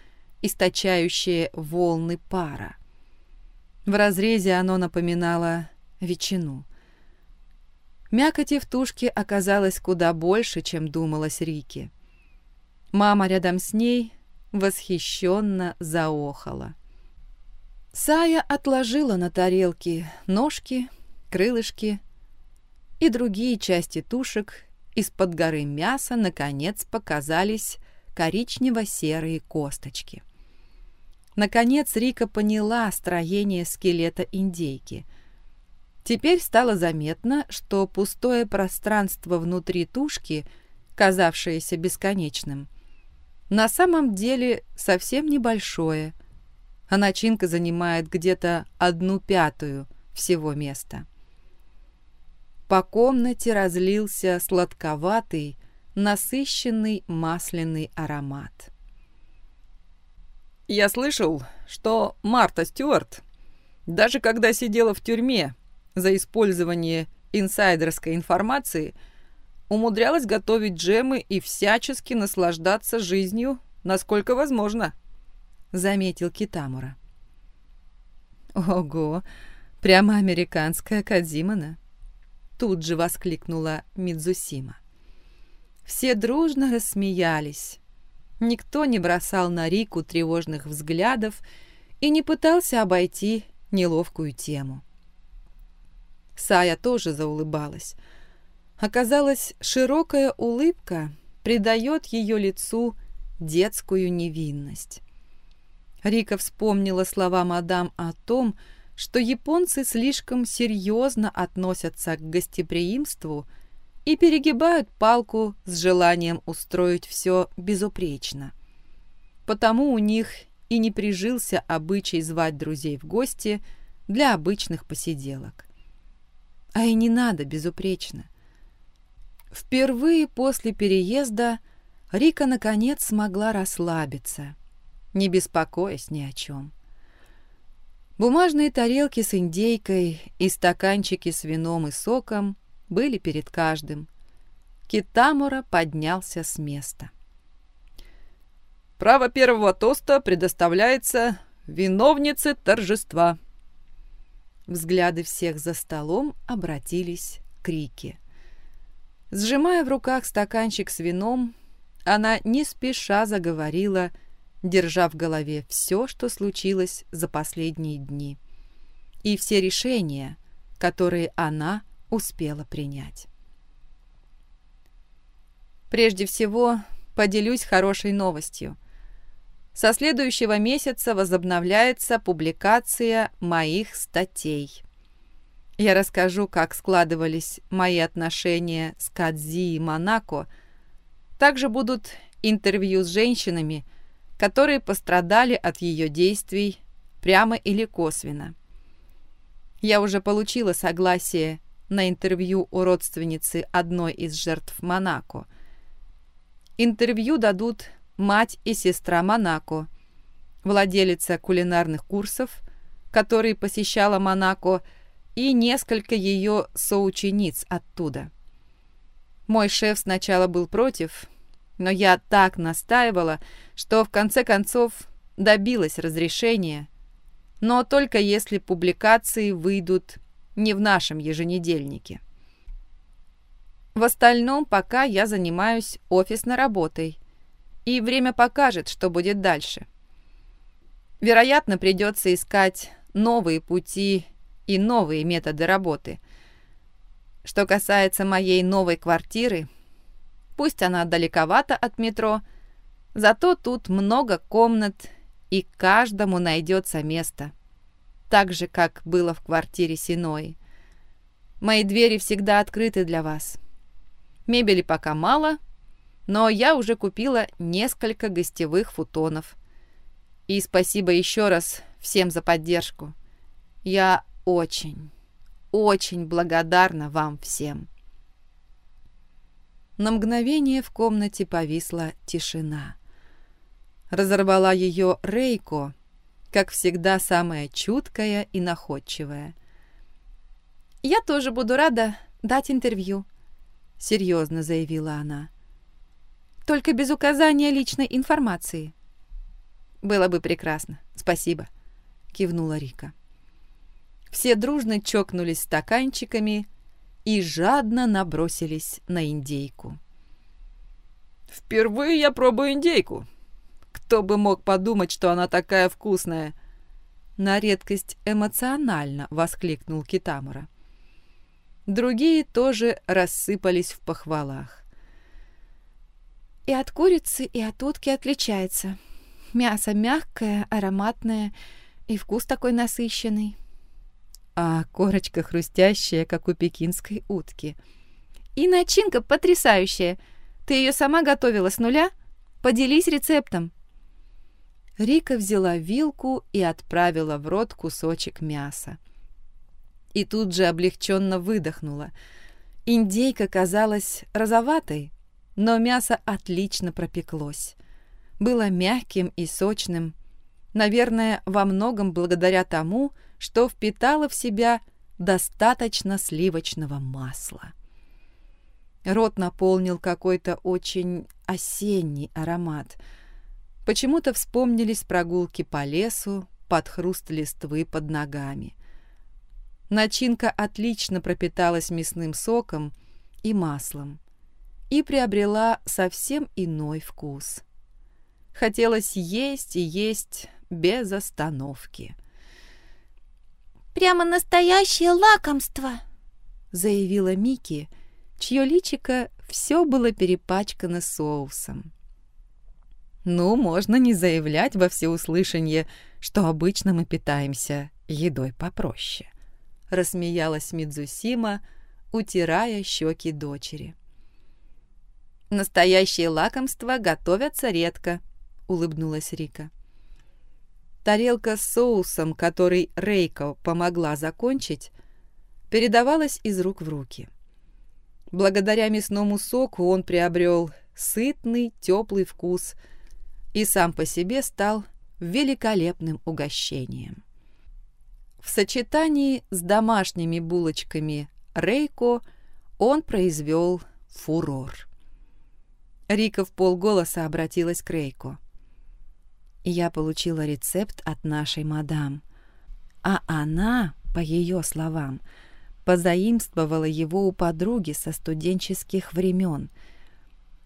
A: источающее волны пара. В разрезе оно напоминало ветчину. Мякоти в тушке оказалось куда больше, чем думалось Рике. Мама рядом с ней восхищенно заохала. Сая отложила на тарелки ножки, крылышки и другие части тушек. Из-под горы мяса, наконец, показались коричнево-серые косточки. Наконец Рика поняла строение скелета индейки. Теперь стало заметно, что пустое пространство внутри тушки, казавшееся бесконечным, — на самом деле совсем небольшое, а начинка занимает где-то одну пятую всего места. По комнате разлился сладковатый, насыщенный масляный аромат.
C: «Я слышал, что Марта Стюарт, даже когда сидела в тюрьме за использование инсайдерской информации – умудрялась готовить джемы и всячески наслаждаться жизнью, насколько возможно», — заметил Китамура.
A: «Ого, прямо американская Кадзимана!» Тут же воскликнула Мидзусима. Все дружно рассмеялись. Никто не бросал на Рику тревожных взглядов и не пытался обойти неловкую тему. Сая тоже заулыбалась — Оказалось, широкая улыбка придает ее лицу детскую невинность. Рика вспомнила слова мадам о том, что японцы слишком серьезно относятся к гостеприимству и перегибают палку с желанием устроить все безупречно. Потому у них и не прижился обычай звать друзей в гости для обычных посиделок. А и не надо безупречно. Впервые после переезда Рика наконец смогла расслабиться, не беспокоясь ни о чем. Бумажные тарелки с индейкой и стаканчики с вином и соком были перед каждым. Китамура поднялся с места.
C: «Право первого тоста предоставляется виновнице торжества».
A: Взгляды всех за столом обратились к Рике. Сжимая в руках стаканчик с вином, она не спеша заговорила, держа в голове все, что случилось за последние дни, и все решения, которые она успела принять. Прежде всего, поделюсь хорошей новостью. Со следующего месяца возобновляется публикация моих статей. Я расскажу, как складывались мои отношения с Кадзи и Монако. Также будут интервью с женщинами, которые пострадали от ее действий прямо или косвенно. Я уже получила согласие на интервью у родственницы одной из жертв Монако. Интервью дадут мать и сестра Монако, владелица кулинарных курсов, которые посещала Монако, и несколько ее соучениц оттуда. Мой шеф сначала был против, но я так настаивала, что в конце концов добилась разрешения, но только если публикации выйдут не в нашем еженедельнике. В остальном пока я занимаюсь офисной работой, и время покажет, что будет дальше. Вероятно, придется искать новые пути и новые методы работы. Что касается моей новой квартиры, пусть она далековато от метро, зато тут много комнат и каждому найдется место, так же, как было в квартире Синои. Мои двери всегда открыты для вас. Мебели пока мало, но я уже купила несколько гостевых футонов. И спасибо еще раз всем за поддержку. Я очень, очень благодарна вам всем. На мгновение в комнате повисла тишина. Разорвала ее Рейко, как всегда самая чуткая и находчивая.
D: «Я тоже буду рада дать интервью», —
A: серьезно заявила она.
D: «Только без указания личной информации».
A: «Было бы прекрасно. Спасибо», — кивнула Рика. Все дружно чокнулись стаканчиками и жадно набросились на индейку.
C: «Впервые я пробую индейку. Кто бы мог подумать, что она такая вкусная?»
A: На редкость эмоционально воскликнул Китамора. Другие тоже рассыпались в похвалах.
D: «И от курицы, и от утки отличается. Мясо мягкое, ароматное, и вкус такой насыщенный
A: а корочка хрустящая, как у пекинской утки.
D: «И начинка потрясающая! Ты ее сама готовила с нуля? Поделись рецептом!»
A: Рика взяла вилку и отправила в рот кусочек мяса. И тут же облегченно выдохнула. Индейка казалась розоватой, но мясо отлично пропеклось. Было мягким и сочным, наверное, во многом благодаря тому, что впитала в себя достаточно сливочного масла. Рот наполнил какой-то очень осенний аромат. Почему-то вспомнились прогулки по лесу под хруст листвы под ногами. Начинка отлично пропиталась мясным соком и маслом и приобрела совсем иной вкус. Хотелось есть и есть без остановки.
D: «Прямо настоящее лакомство!»
A: — заявила Мики, чье личико все было перепачкано соусом. «Ну, можно не заявлять во всеуслышание, что обычно мы питаемся едой попроще», — рассмеялась Мидзусима, утирая щеки дочери. «Настоящие лакомства готовятся редко», — улыбнулась Рика. Тарелка с соусом, который Рейко помогла закончить, передавалась из рук в руки. Благодаря мясному соку он приобрел сытный, теплый вкус и сам по себе стал великолепным угощением. В сочетании с домашними булочками Рейко он произвел фурор. Рика в полголоса обратилась к Рейко я получила рецепт от нашей мадам. А она, по ее словам, позаимствовала его у подруги со студенческих времен.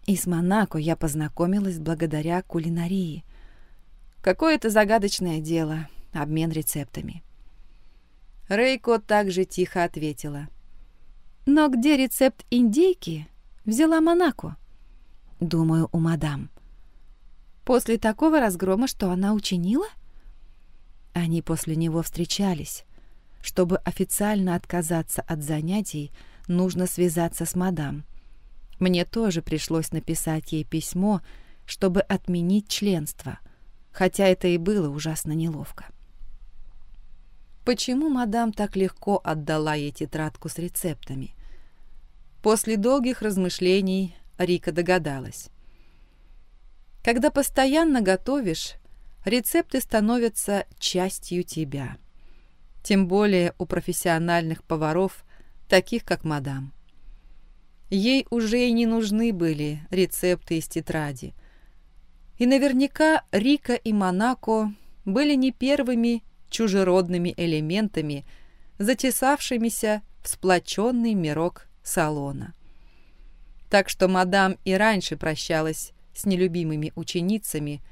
A: И с Монако я познакомилась благодаря кулинарии. Какое-то загадочное дело, обмен рецептами. Рейко также тихо ответила. «Но где рецепт индейки взяла Монако?» «Думаю, у мадам». После такого разгрома что она учинила? Они после него встречались. Чтобы официально отказаться от занятий, нужно связаться с мадам. Мне тоже пришлось написать ей письмо, чтобы отменить членство, хотя это и было ужасно неловко. Почему мадам так легко отдала ей тетрадку с рецептами? После долгих размышлений Рика догадалась. Когда постоянно готовишь, рецепты становятся частью тебя. Тем более у профессиональных поваров, таких как мадам. Ей уже и не нужны были рецепты из тетради. И наверняка Рика и Монако были не первыми чужеродными элементами, затесавшимися в сплоченный мирок салона. Так что мадам и раньше прощалась с нелюбимыми ученицами,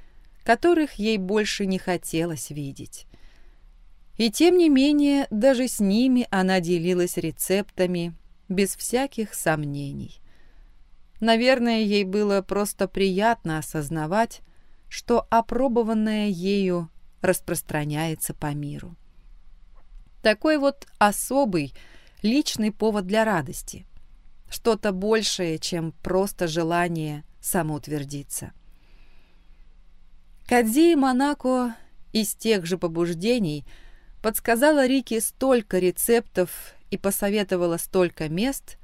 A: которых ей больше не хотелось видеть. И тем не менее, даже с ними она делилась рецептами без всяких сомнений. Наверное, ей было просто приятно осознавать, что опробованное ею распространяется по миру. Такой вот особый, личный повод для радости. Что-то большее, чем просто желание самоутвердиться. Кадзи Монако из тех же побуждений подсказала Рике столько рецептов и посоветовала столько мест,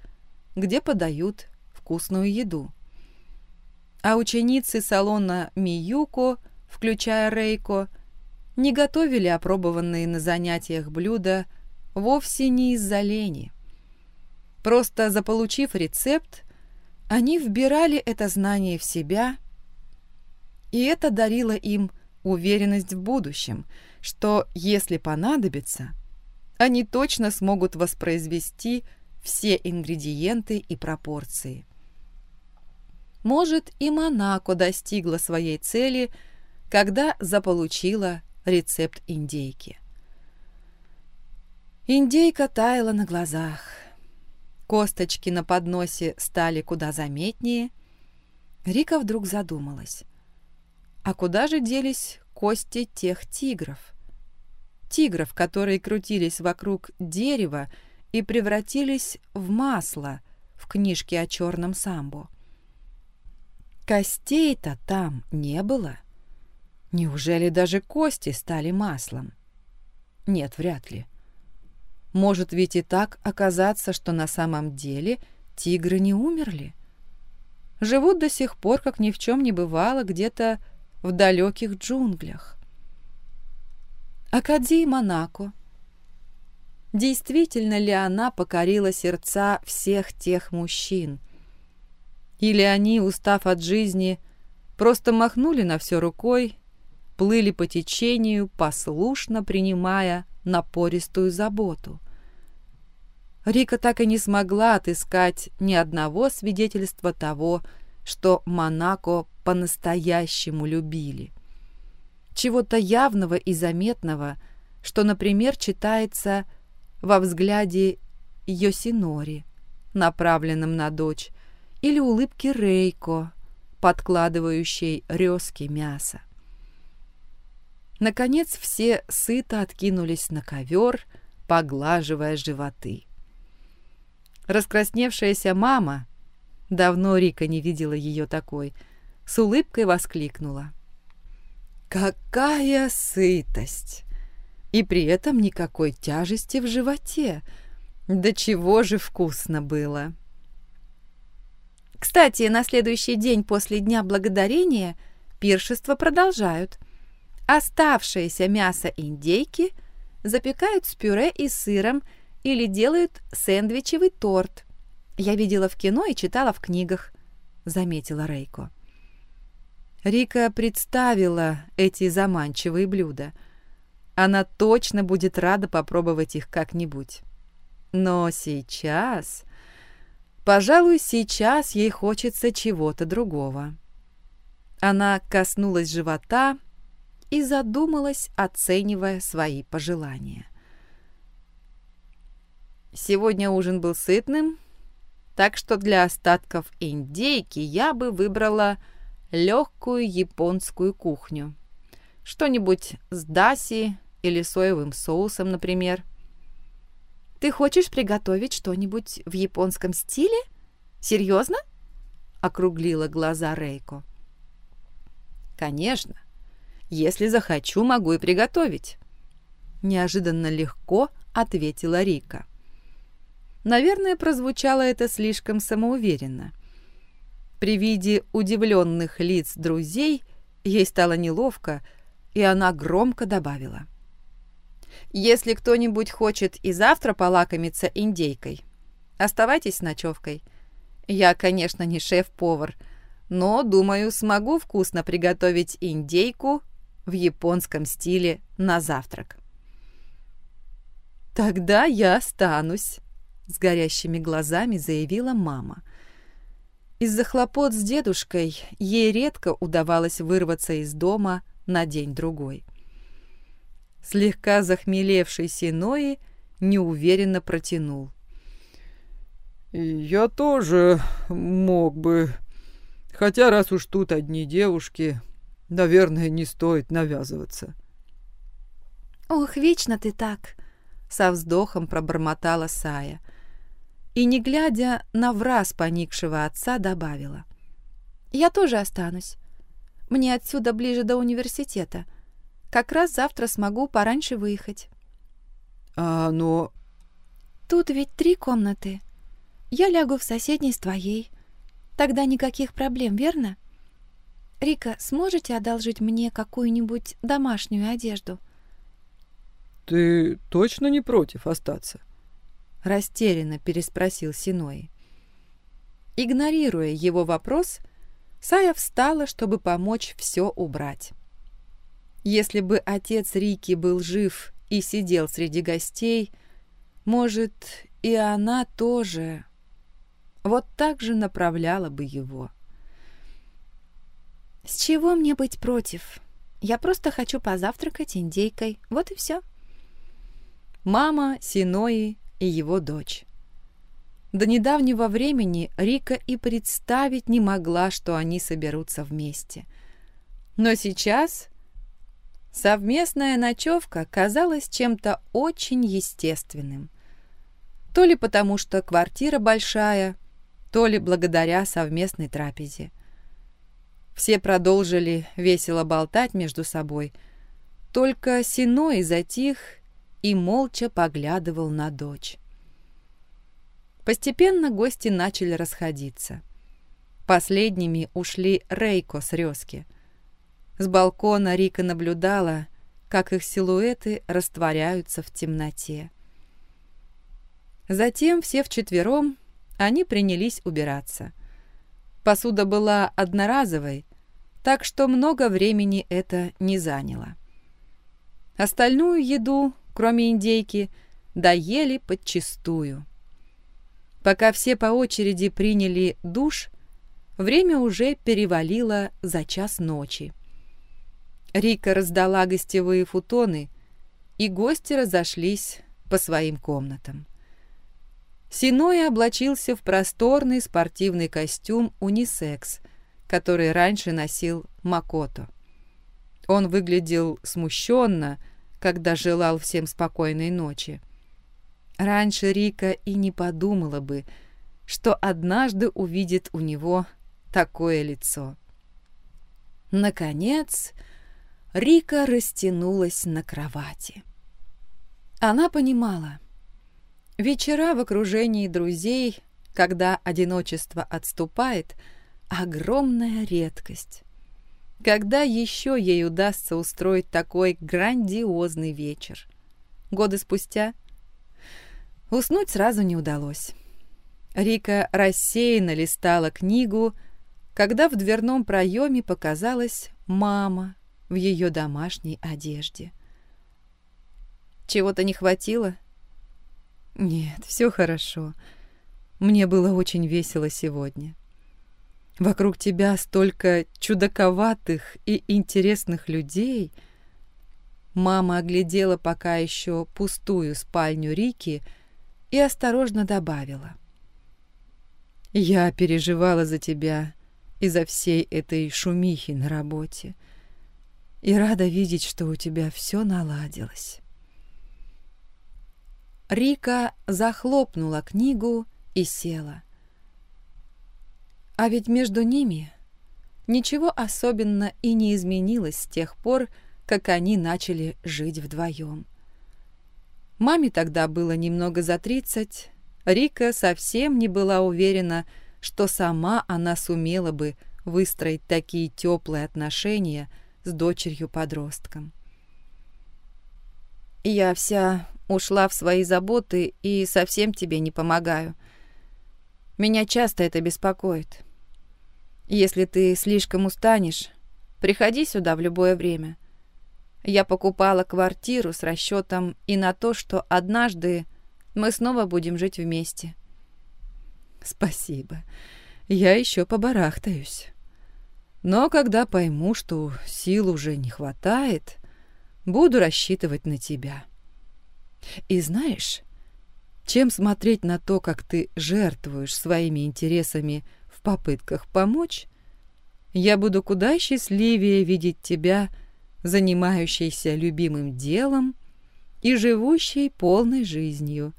A: где подают вкусную еду. А ученицы салона Миюко, включая Рейко, не готовили опробованные на занятиях блюда вовсе не из-за лени. Просто заполучив рецепт, они вбирали это знание в себя, и это дарило им уверенность в будущем, что, если понадобится, они точно смогут воспроизвести все ингредиенты и пропорции. Может, и Монако достигла своей цели, когда заполучила рецепт индейки. Индейка таяла на глазах. Косточки на подносе стали куда заметнее. Рика вдруг задумалась. А куда же делись кости тех тигров? Тигров, которые крутились вокруг дерева и превратились в масло в книжке о черном самбо. Костей-то там не было. Неужели даже кости стали маслом? Нет, вряд ли. Может ведь и так оказаться, что на самом деле тигры не умерли. Живут до сих пор, как ни в чем не бывало, где-то в далеких джунглях. Акадии Монако. Действительно ли она покорила сердца всех тех мужчин? Или они, устав от жизни, просто махнули на все рукой, плыли по течению, послушно принимая напористую заботу? Рика так и не смогла отыскать ни одного свидетельства того, что Монако по-настоящему любили. Чего-то явного и заметного, что, например, читается во взгляде Йосинори, направленном на дочь, или улыбке Рейко, подкладывающей резки мяса. Наконец все сыто откинулись на ковер, поглаживая животы. Раскрасневшаяся мама, давно Рика не видела ее такой, с улыбкой воскликнула. «Какая сытость! И при этом никакой тяжести в животе! Да чего же вкусно было!»
D: Кстати, на следующий день после Дня Благодарения пиршество продолжают. Оставшееся мясо индейки запекают с пюре и сыром или делают сэндвичевый торт. Я видела в кино и читала в книгах, заметила Рейко.
A: Рика представила эти заманчивые блюда. Она точно будет рада попробовать их как-нибудь. Но сейчас... Пожалуй, сейчас ей хочется чего-то другого. Она коснулась живота и задумалась, оценивая свои пожелания. Сегодня ужин был сытным, так что для остатков индейки я бы выбрала легкую японскую кухню. Что-нибудь с даси или соевым соусом, например.
D: «Ты хочешь приготовить что-нибудь в японском стиле? Серьезно?» — округлила глаза Рейко.
A: «Конечно. Если захочу, могу и приготовить». Неожиданно легко ответила Рика. Наверное, прозвучало это слишком самоуверенно. При виде удивленных лиц друзей ей стало неловко, и она громко добавила. «Если кто-нибудь хочет и завтра полакомиться индейкой, оставайтесь с ночевкой. Я, конечно, не шеф-повар, но, думаю, смогу вкусно приготовить индейку в японском стиле на завтрак». «Тогда я останусь», — с горящими глазами заявила мама. Из-за хлопот с дедушкой ей редко удавалось вырваться из дома на день-другой. Слегка захмелевший Синои неуверенно протянул.
E: «Я тоже мог бы. Хотя раз уж тут одни девушки,
C: наверное, не стоит навязываться.
D: «Ох, вечно ты так!» — со вздохом пробормотала Сая. И, не глядя на враз поникшего отца, добавила. «Я тоже останусь. Мне отсюда ближе до университета. Как раз завтра смогу пораньше выехать».
C: «А, но...»
D: «Тут ведь три комнаты. Я лягу в соседней с твоей. Тогда никаких проблем, верно? Рика, сможете одолжить мне какую-нибудь домашнюю одежду?»
C: «Ты точно не против остаться?»
A: Растерянно переспросил Синой. Игнорируя его вопрос, Сая встала, чтобы помочь все убрать. Если бы отец Рики был жив и сидел среди гостей, может, и она тоже вот так же направляла бы его.
D: «С чего мне быть против? Я просто хочу позавтракать индейкой, вот и все».
A: Мама, Синои и его дочь. До недавнего времени Рика и представить не могла, что они соберутся вместе. Но сейчас совместная ночевка казалась чем-то очень естественным. То ли потому, что квартира большая, то ли благодаря совместной трапезе. Все продолжили весело болтать между собой, только Синой затих и молча поглядывал на дочь. Постепенно гости начали расходиться. Последними ушли Рейко с Резки. С балкона Рика наблюдала, как их силуэты растворяются в темноте. Затем все вчетвером они принялись убираться. Посуда была одноразовой, так что много времени это не заняло. Остальную еду кроме индейки, доели подчистую. Пока все по очереди приняли душ, время уже перевалило за час ночи. Рика раздала гостевые футоны, и гости разошлись по своим комнатам. Синой облачился в просторный спортивный костюм унисекс, который раньше носил Макото. Он выглядел смущенно, когда желал всем спокойной ночи. Раньше Рика и не подумала бы, что однажды увидит у него такое лицо. Наконец, Рика растянулась на кровати. Она понимала, вечера в окружении друзей, когда одиночество отступает, огромная редкость. Когда еще ей удастся устроить такой грандиозный вечер? Годы спустя? Уснуть сразу не удалось. Рика рассеянно листала книгу, когда в дверном проеме показалась мама в ее домашней одежде. Чего-то не хватило? Нет, все хорошо. Мне было очень весело сегодня. Вокруг тебя столько чудаковатых и интересных людей. Мама оглядела пока еще пустую спальню Рики и осторожно добавила. «Я переживала за тебя из-за всей этой шумихи на работе и рада видеть, что у тебя все наладилось». Рика захлопнула книгу и села. А ведь между ними ничего особенно и не изменилось с тех пор, как они начали жить вдвоем. Маме тогда было немного за тридцать, Рика совсем не была уверена, что сама она сумела бы выстроить такие теплые отношения с дочерью-подростком. «Я вся ушла в свои заботы и совсем тебе не помогаю. Меня часто это беспокоит. Если ты слишком устанешь, приходи сюда в любое время. Я покупала квартиру с расчетом и на то, что однажды мы снова будем жить вместе. Спасибо. Я еще побарахтаюсь. Но когда пойму, что сил уже не хватает, буду рассчитывать на тебя. И знаешь, чем смотреть на то, как ты жертвуешь своими интересами в попытках помочь,
B: я буду куда счастливее видеть тебя, занимающейся любимым делом и живущей полной жизнью.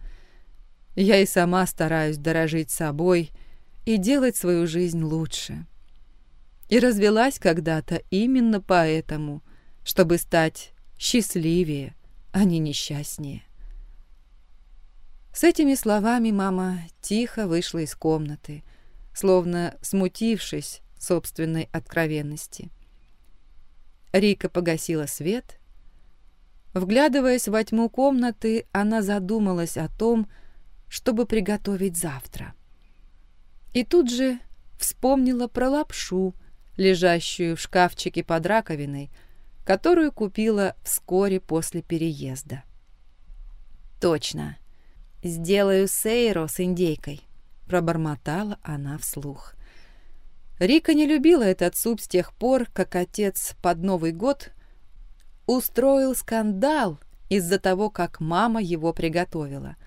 B: Я и сама стараюсь дорожить собой и делать свою жизнь лучше. И развелась когда-то именно поэтому, чтобы стать счастливее, а не несчастнее. С этими словами мама тихо вышла из комнаты, словно смутившись собственной откровенности. Рика погасила свет. Вглядываясь во тьму комнаты, она задумалась о том, чтобы приготовить завтра. И тут же вспомнила про лапшу, лежащую в шкафчике под раковиной, которую купила вскоре после переезда. «Точно. Сделаю сейро с индейкой», — пробормотала она вслух. Рика не любила этот суп с тех пор, как отец под Новый год устроил скандал из-за того, как мама его приготовила.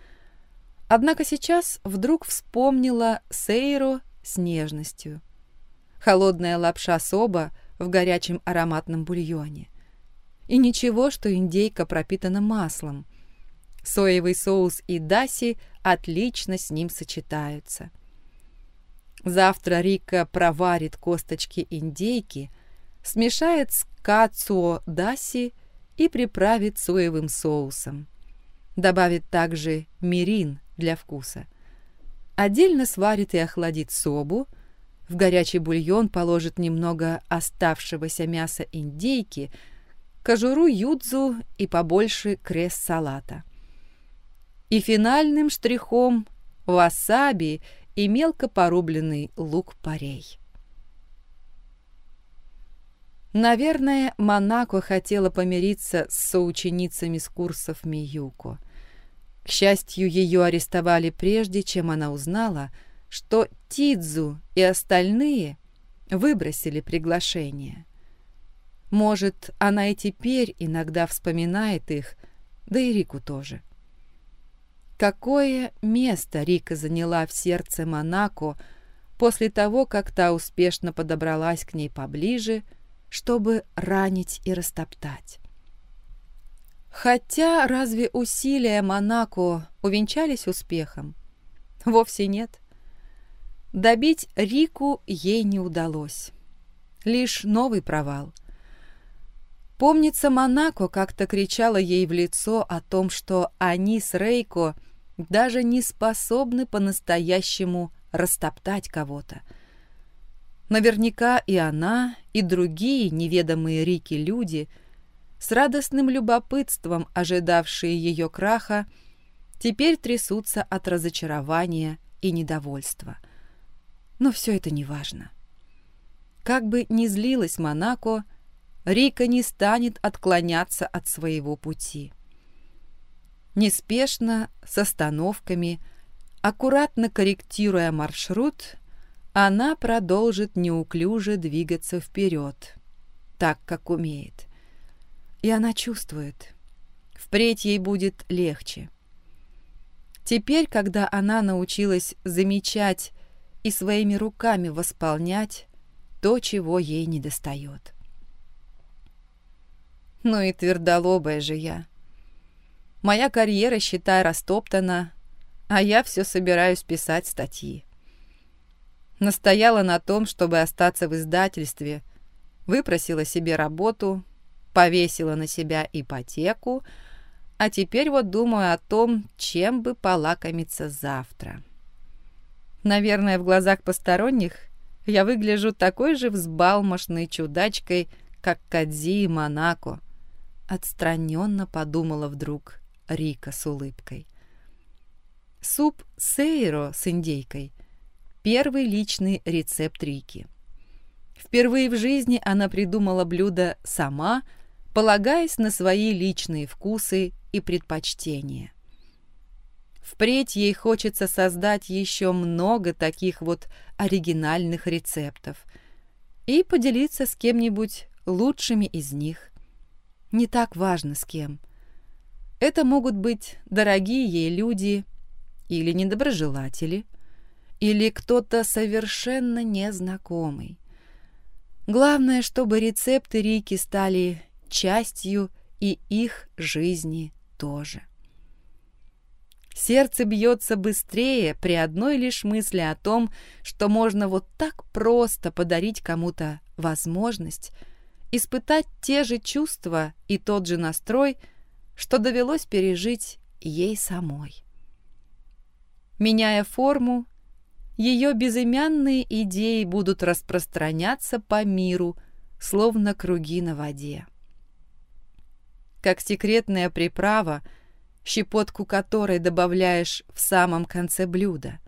B: Однако сейчас вдруг вспомнила Сейру с нежностью. Холодная лапша соба в горячем ароматном бульоне. И ничего, что индейка пропитана маслом. Соевый соус и даси отлично с ним сочетаются. Завтра Рика проварит косточки индейки, смешает с кацуо даси и приправит соевым соусом. Добавит также мирин для вкуса. Отдельно сварит и охладит собу. В горячий бульон положит немного оставшегося мяса индейки, кожуру юдзу и побольше крес-салата. И финальным штрихом васаби – и мелко порубленный лук-порей. Наверное, Монако хотела помириться с соученицами с курсов Миюко. К счастью, ее арестовали прежде, чем она узнала, что Тидзу и остальные выбросили приглашение. Может, она и теперь иногда вспоминает их, да и Рику тоже. — Какое место Рика заняла в сердце Монако после того, как та успешно подобралась к ней поближе, чтобы ранить и растоптать. Хотя разве усилия Монако увенчались успехом? Вовсе нет. Добить Рику ей не удалось. Лишь новый провал. Помнится, Монако как-то кричала ей в лицо о том, что они с Рейко – даже не способны по-настоящему растоптать кого-то. Наверняка и она, и другие неведомые Рики люди, с радостным любопытством ожидавшие ее краха, теперь трясутся от разочарования и недовольства. Но все это не важно. Как бы ни злилась Монако, Рика не станет отклоняться от своего пути. Неспешно, с остановками, аккуратно корректируя маршрут, она продолжит неуклюже двигаться вперед, так, как умеет. И она чувствует, впредь ей будет легче. Теперь, когда она научилась замечать и своими руками восполнять то, чего ей недостает. Ну и твердолобая же я. Моя карьера, считай, растоптана, а я все собираюсь писать статьи. Настояла на том, чтобы остаться в издательстве, выпросила себе работу, повесила на себя ипотеку, а теперь вот думаю о том, чем бы полакомиться завтра. Наверное, в глазах посторонних я выгляжу такой же взбалмошной чудачкой, как Кадзи и Монако. Отстраненно подумала вдруг Рика с улыбкой. Суп сейро с индейкой – первый личный рецепт Рики. Впервые в жизни она придумала блюдо сама, полагаясь на свои личные вкусы и предпочтения. Впредь ей хочется создать еще много таких вот оригинальных рецептов и поделиться с кем-нибудь лучшими из них. Не так важно с кем – это могут быть дорогие ей люди или недоброжелатели, или кто-то совершенно незнакомый. Главное, чтобы рецепты Рики стали частью и их жизни тоже. Сердце бьется быстрее при одной лишь мысли о том, что можно вот так просто подарить кому-то возможность испытать те же чувства и тот же настрой, что довелось пережить ей самой. Меняя форму, ее безымянные идеи будут распространяться по миру, словно круги на воде. Как секретная приправа, щепотку которой добавляешь в самом конце блюда.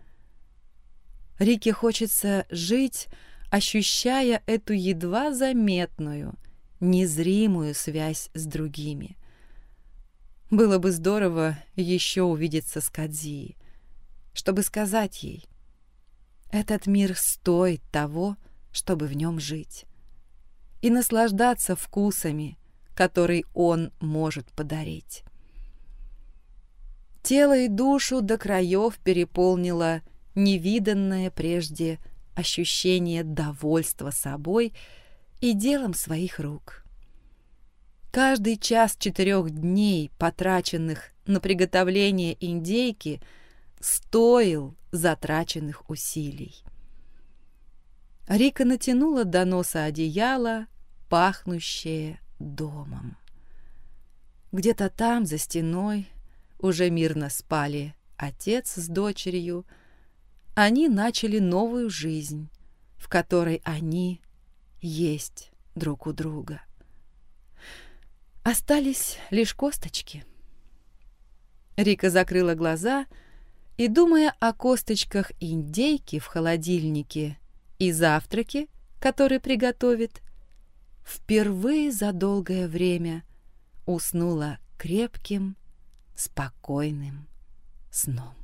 B: Рике хочется жить, ощущая эту едва заметную, незримую связь с другими. Было бы здорово еще увидеться с Кадзией, чтобы сказать ей, этот мир стоит того, чтобы в нем жить, и наслаждаться вкусами, которые он может подарить. Тело и душу до краев переполнило невиданное прежде ощущение довольства собой и делом своих рук. Каждый час четырех дней, потраченных на приготовление индейки, стоил затраченных усилий. Рика натянула до носа одеяло, пахнущее домом. Где-то там, за стеной, уже мирно спали отец с дочерью. Они начали новую жизнь, в которой они есть друг у друга. Остались лишь косточки. Рика закрыла глаза и, думая о косточках индейки в холодильнике и завтраке, который приготовит, впервые за долгое время уснула крепким, спокойным сном.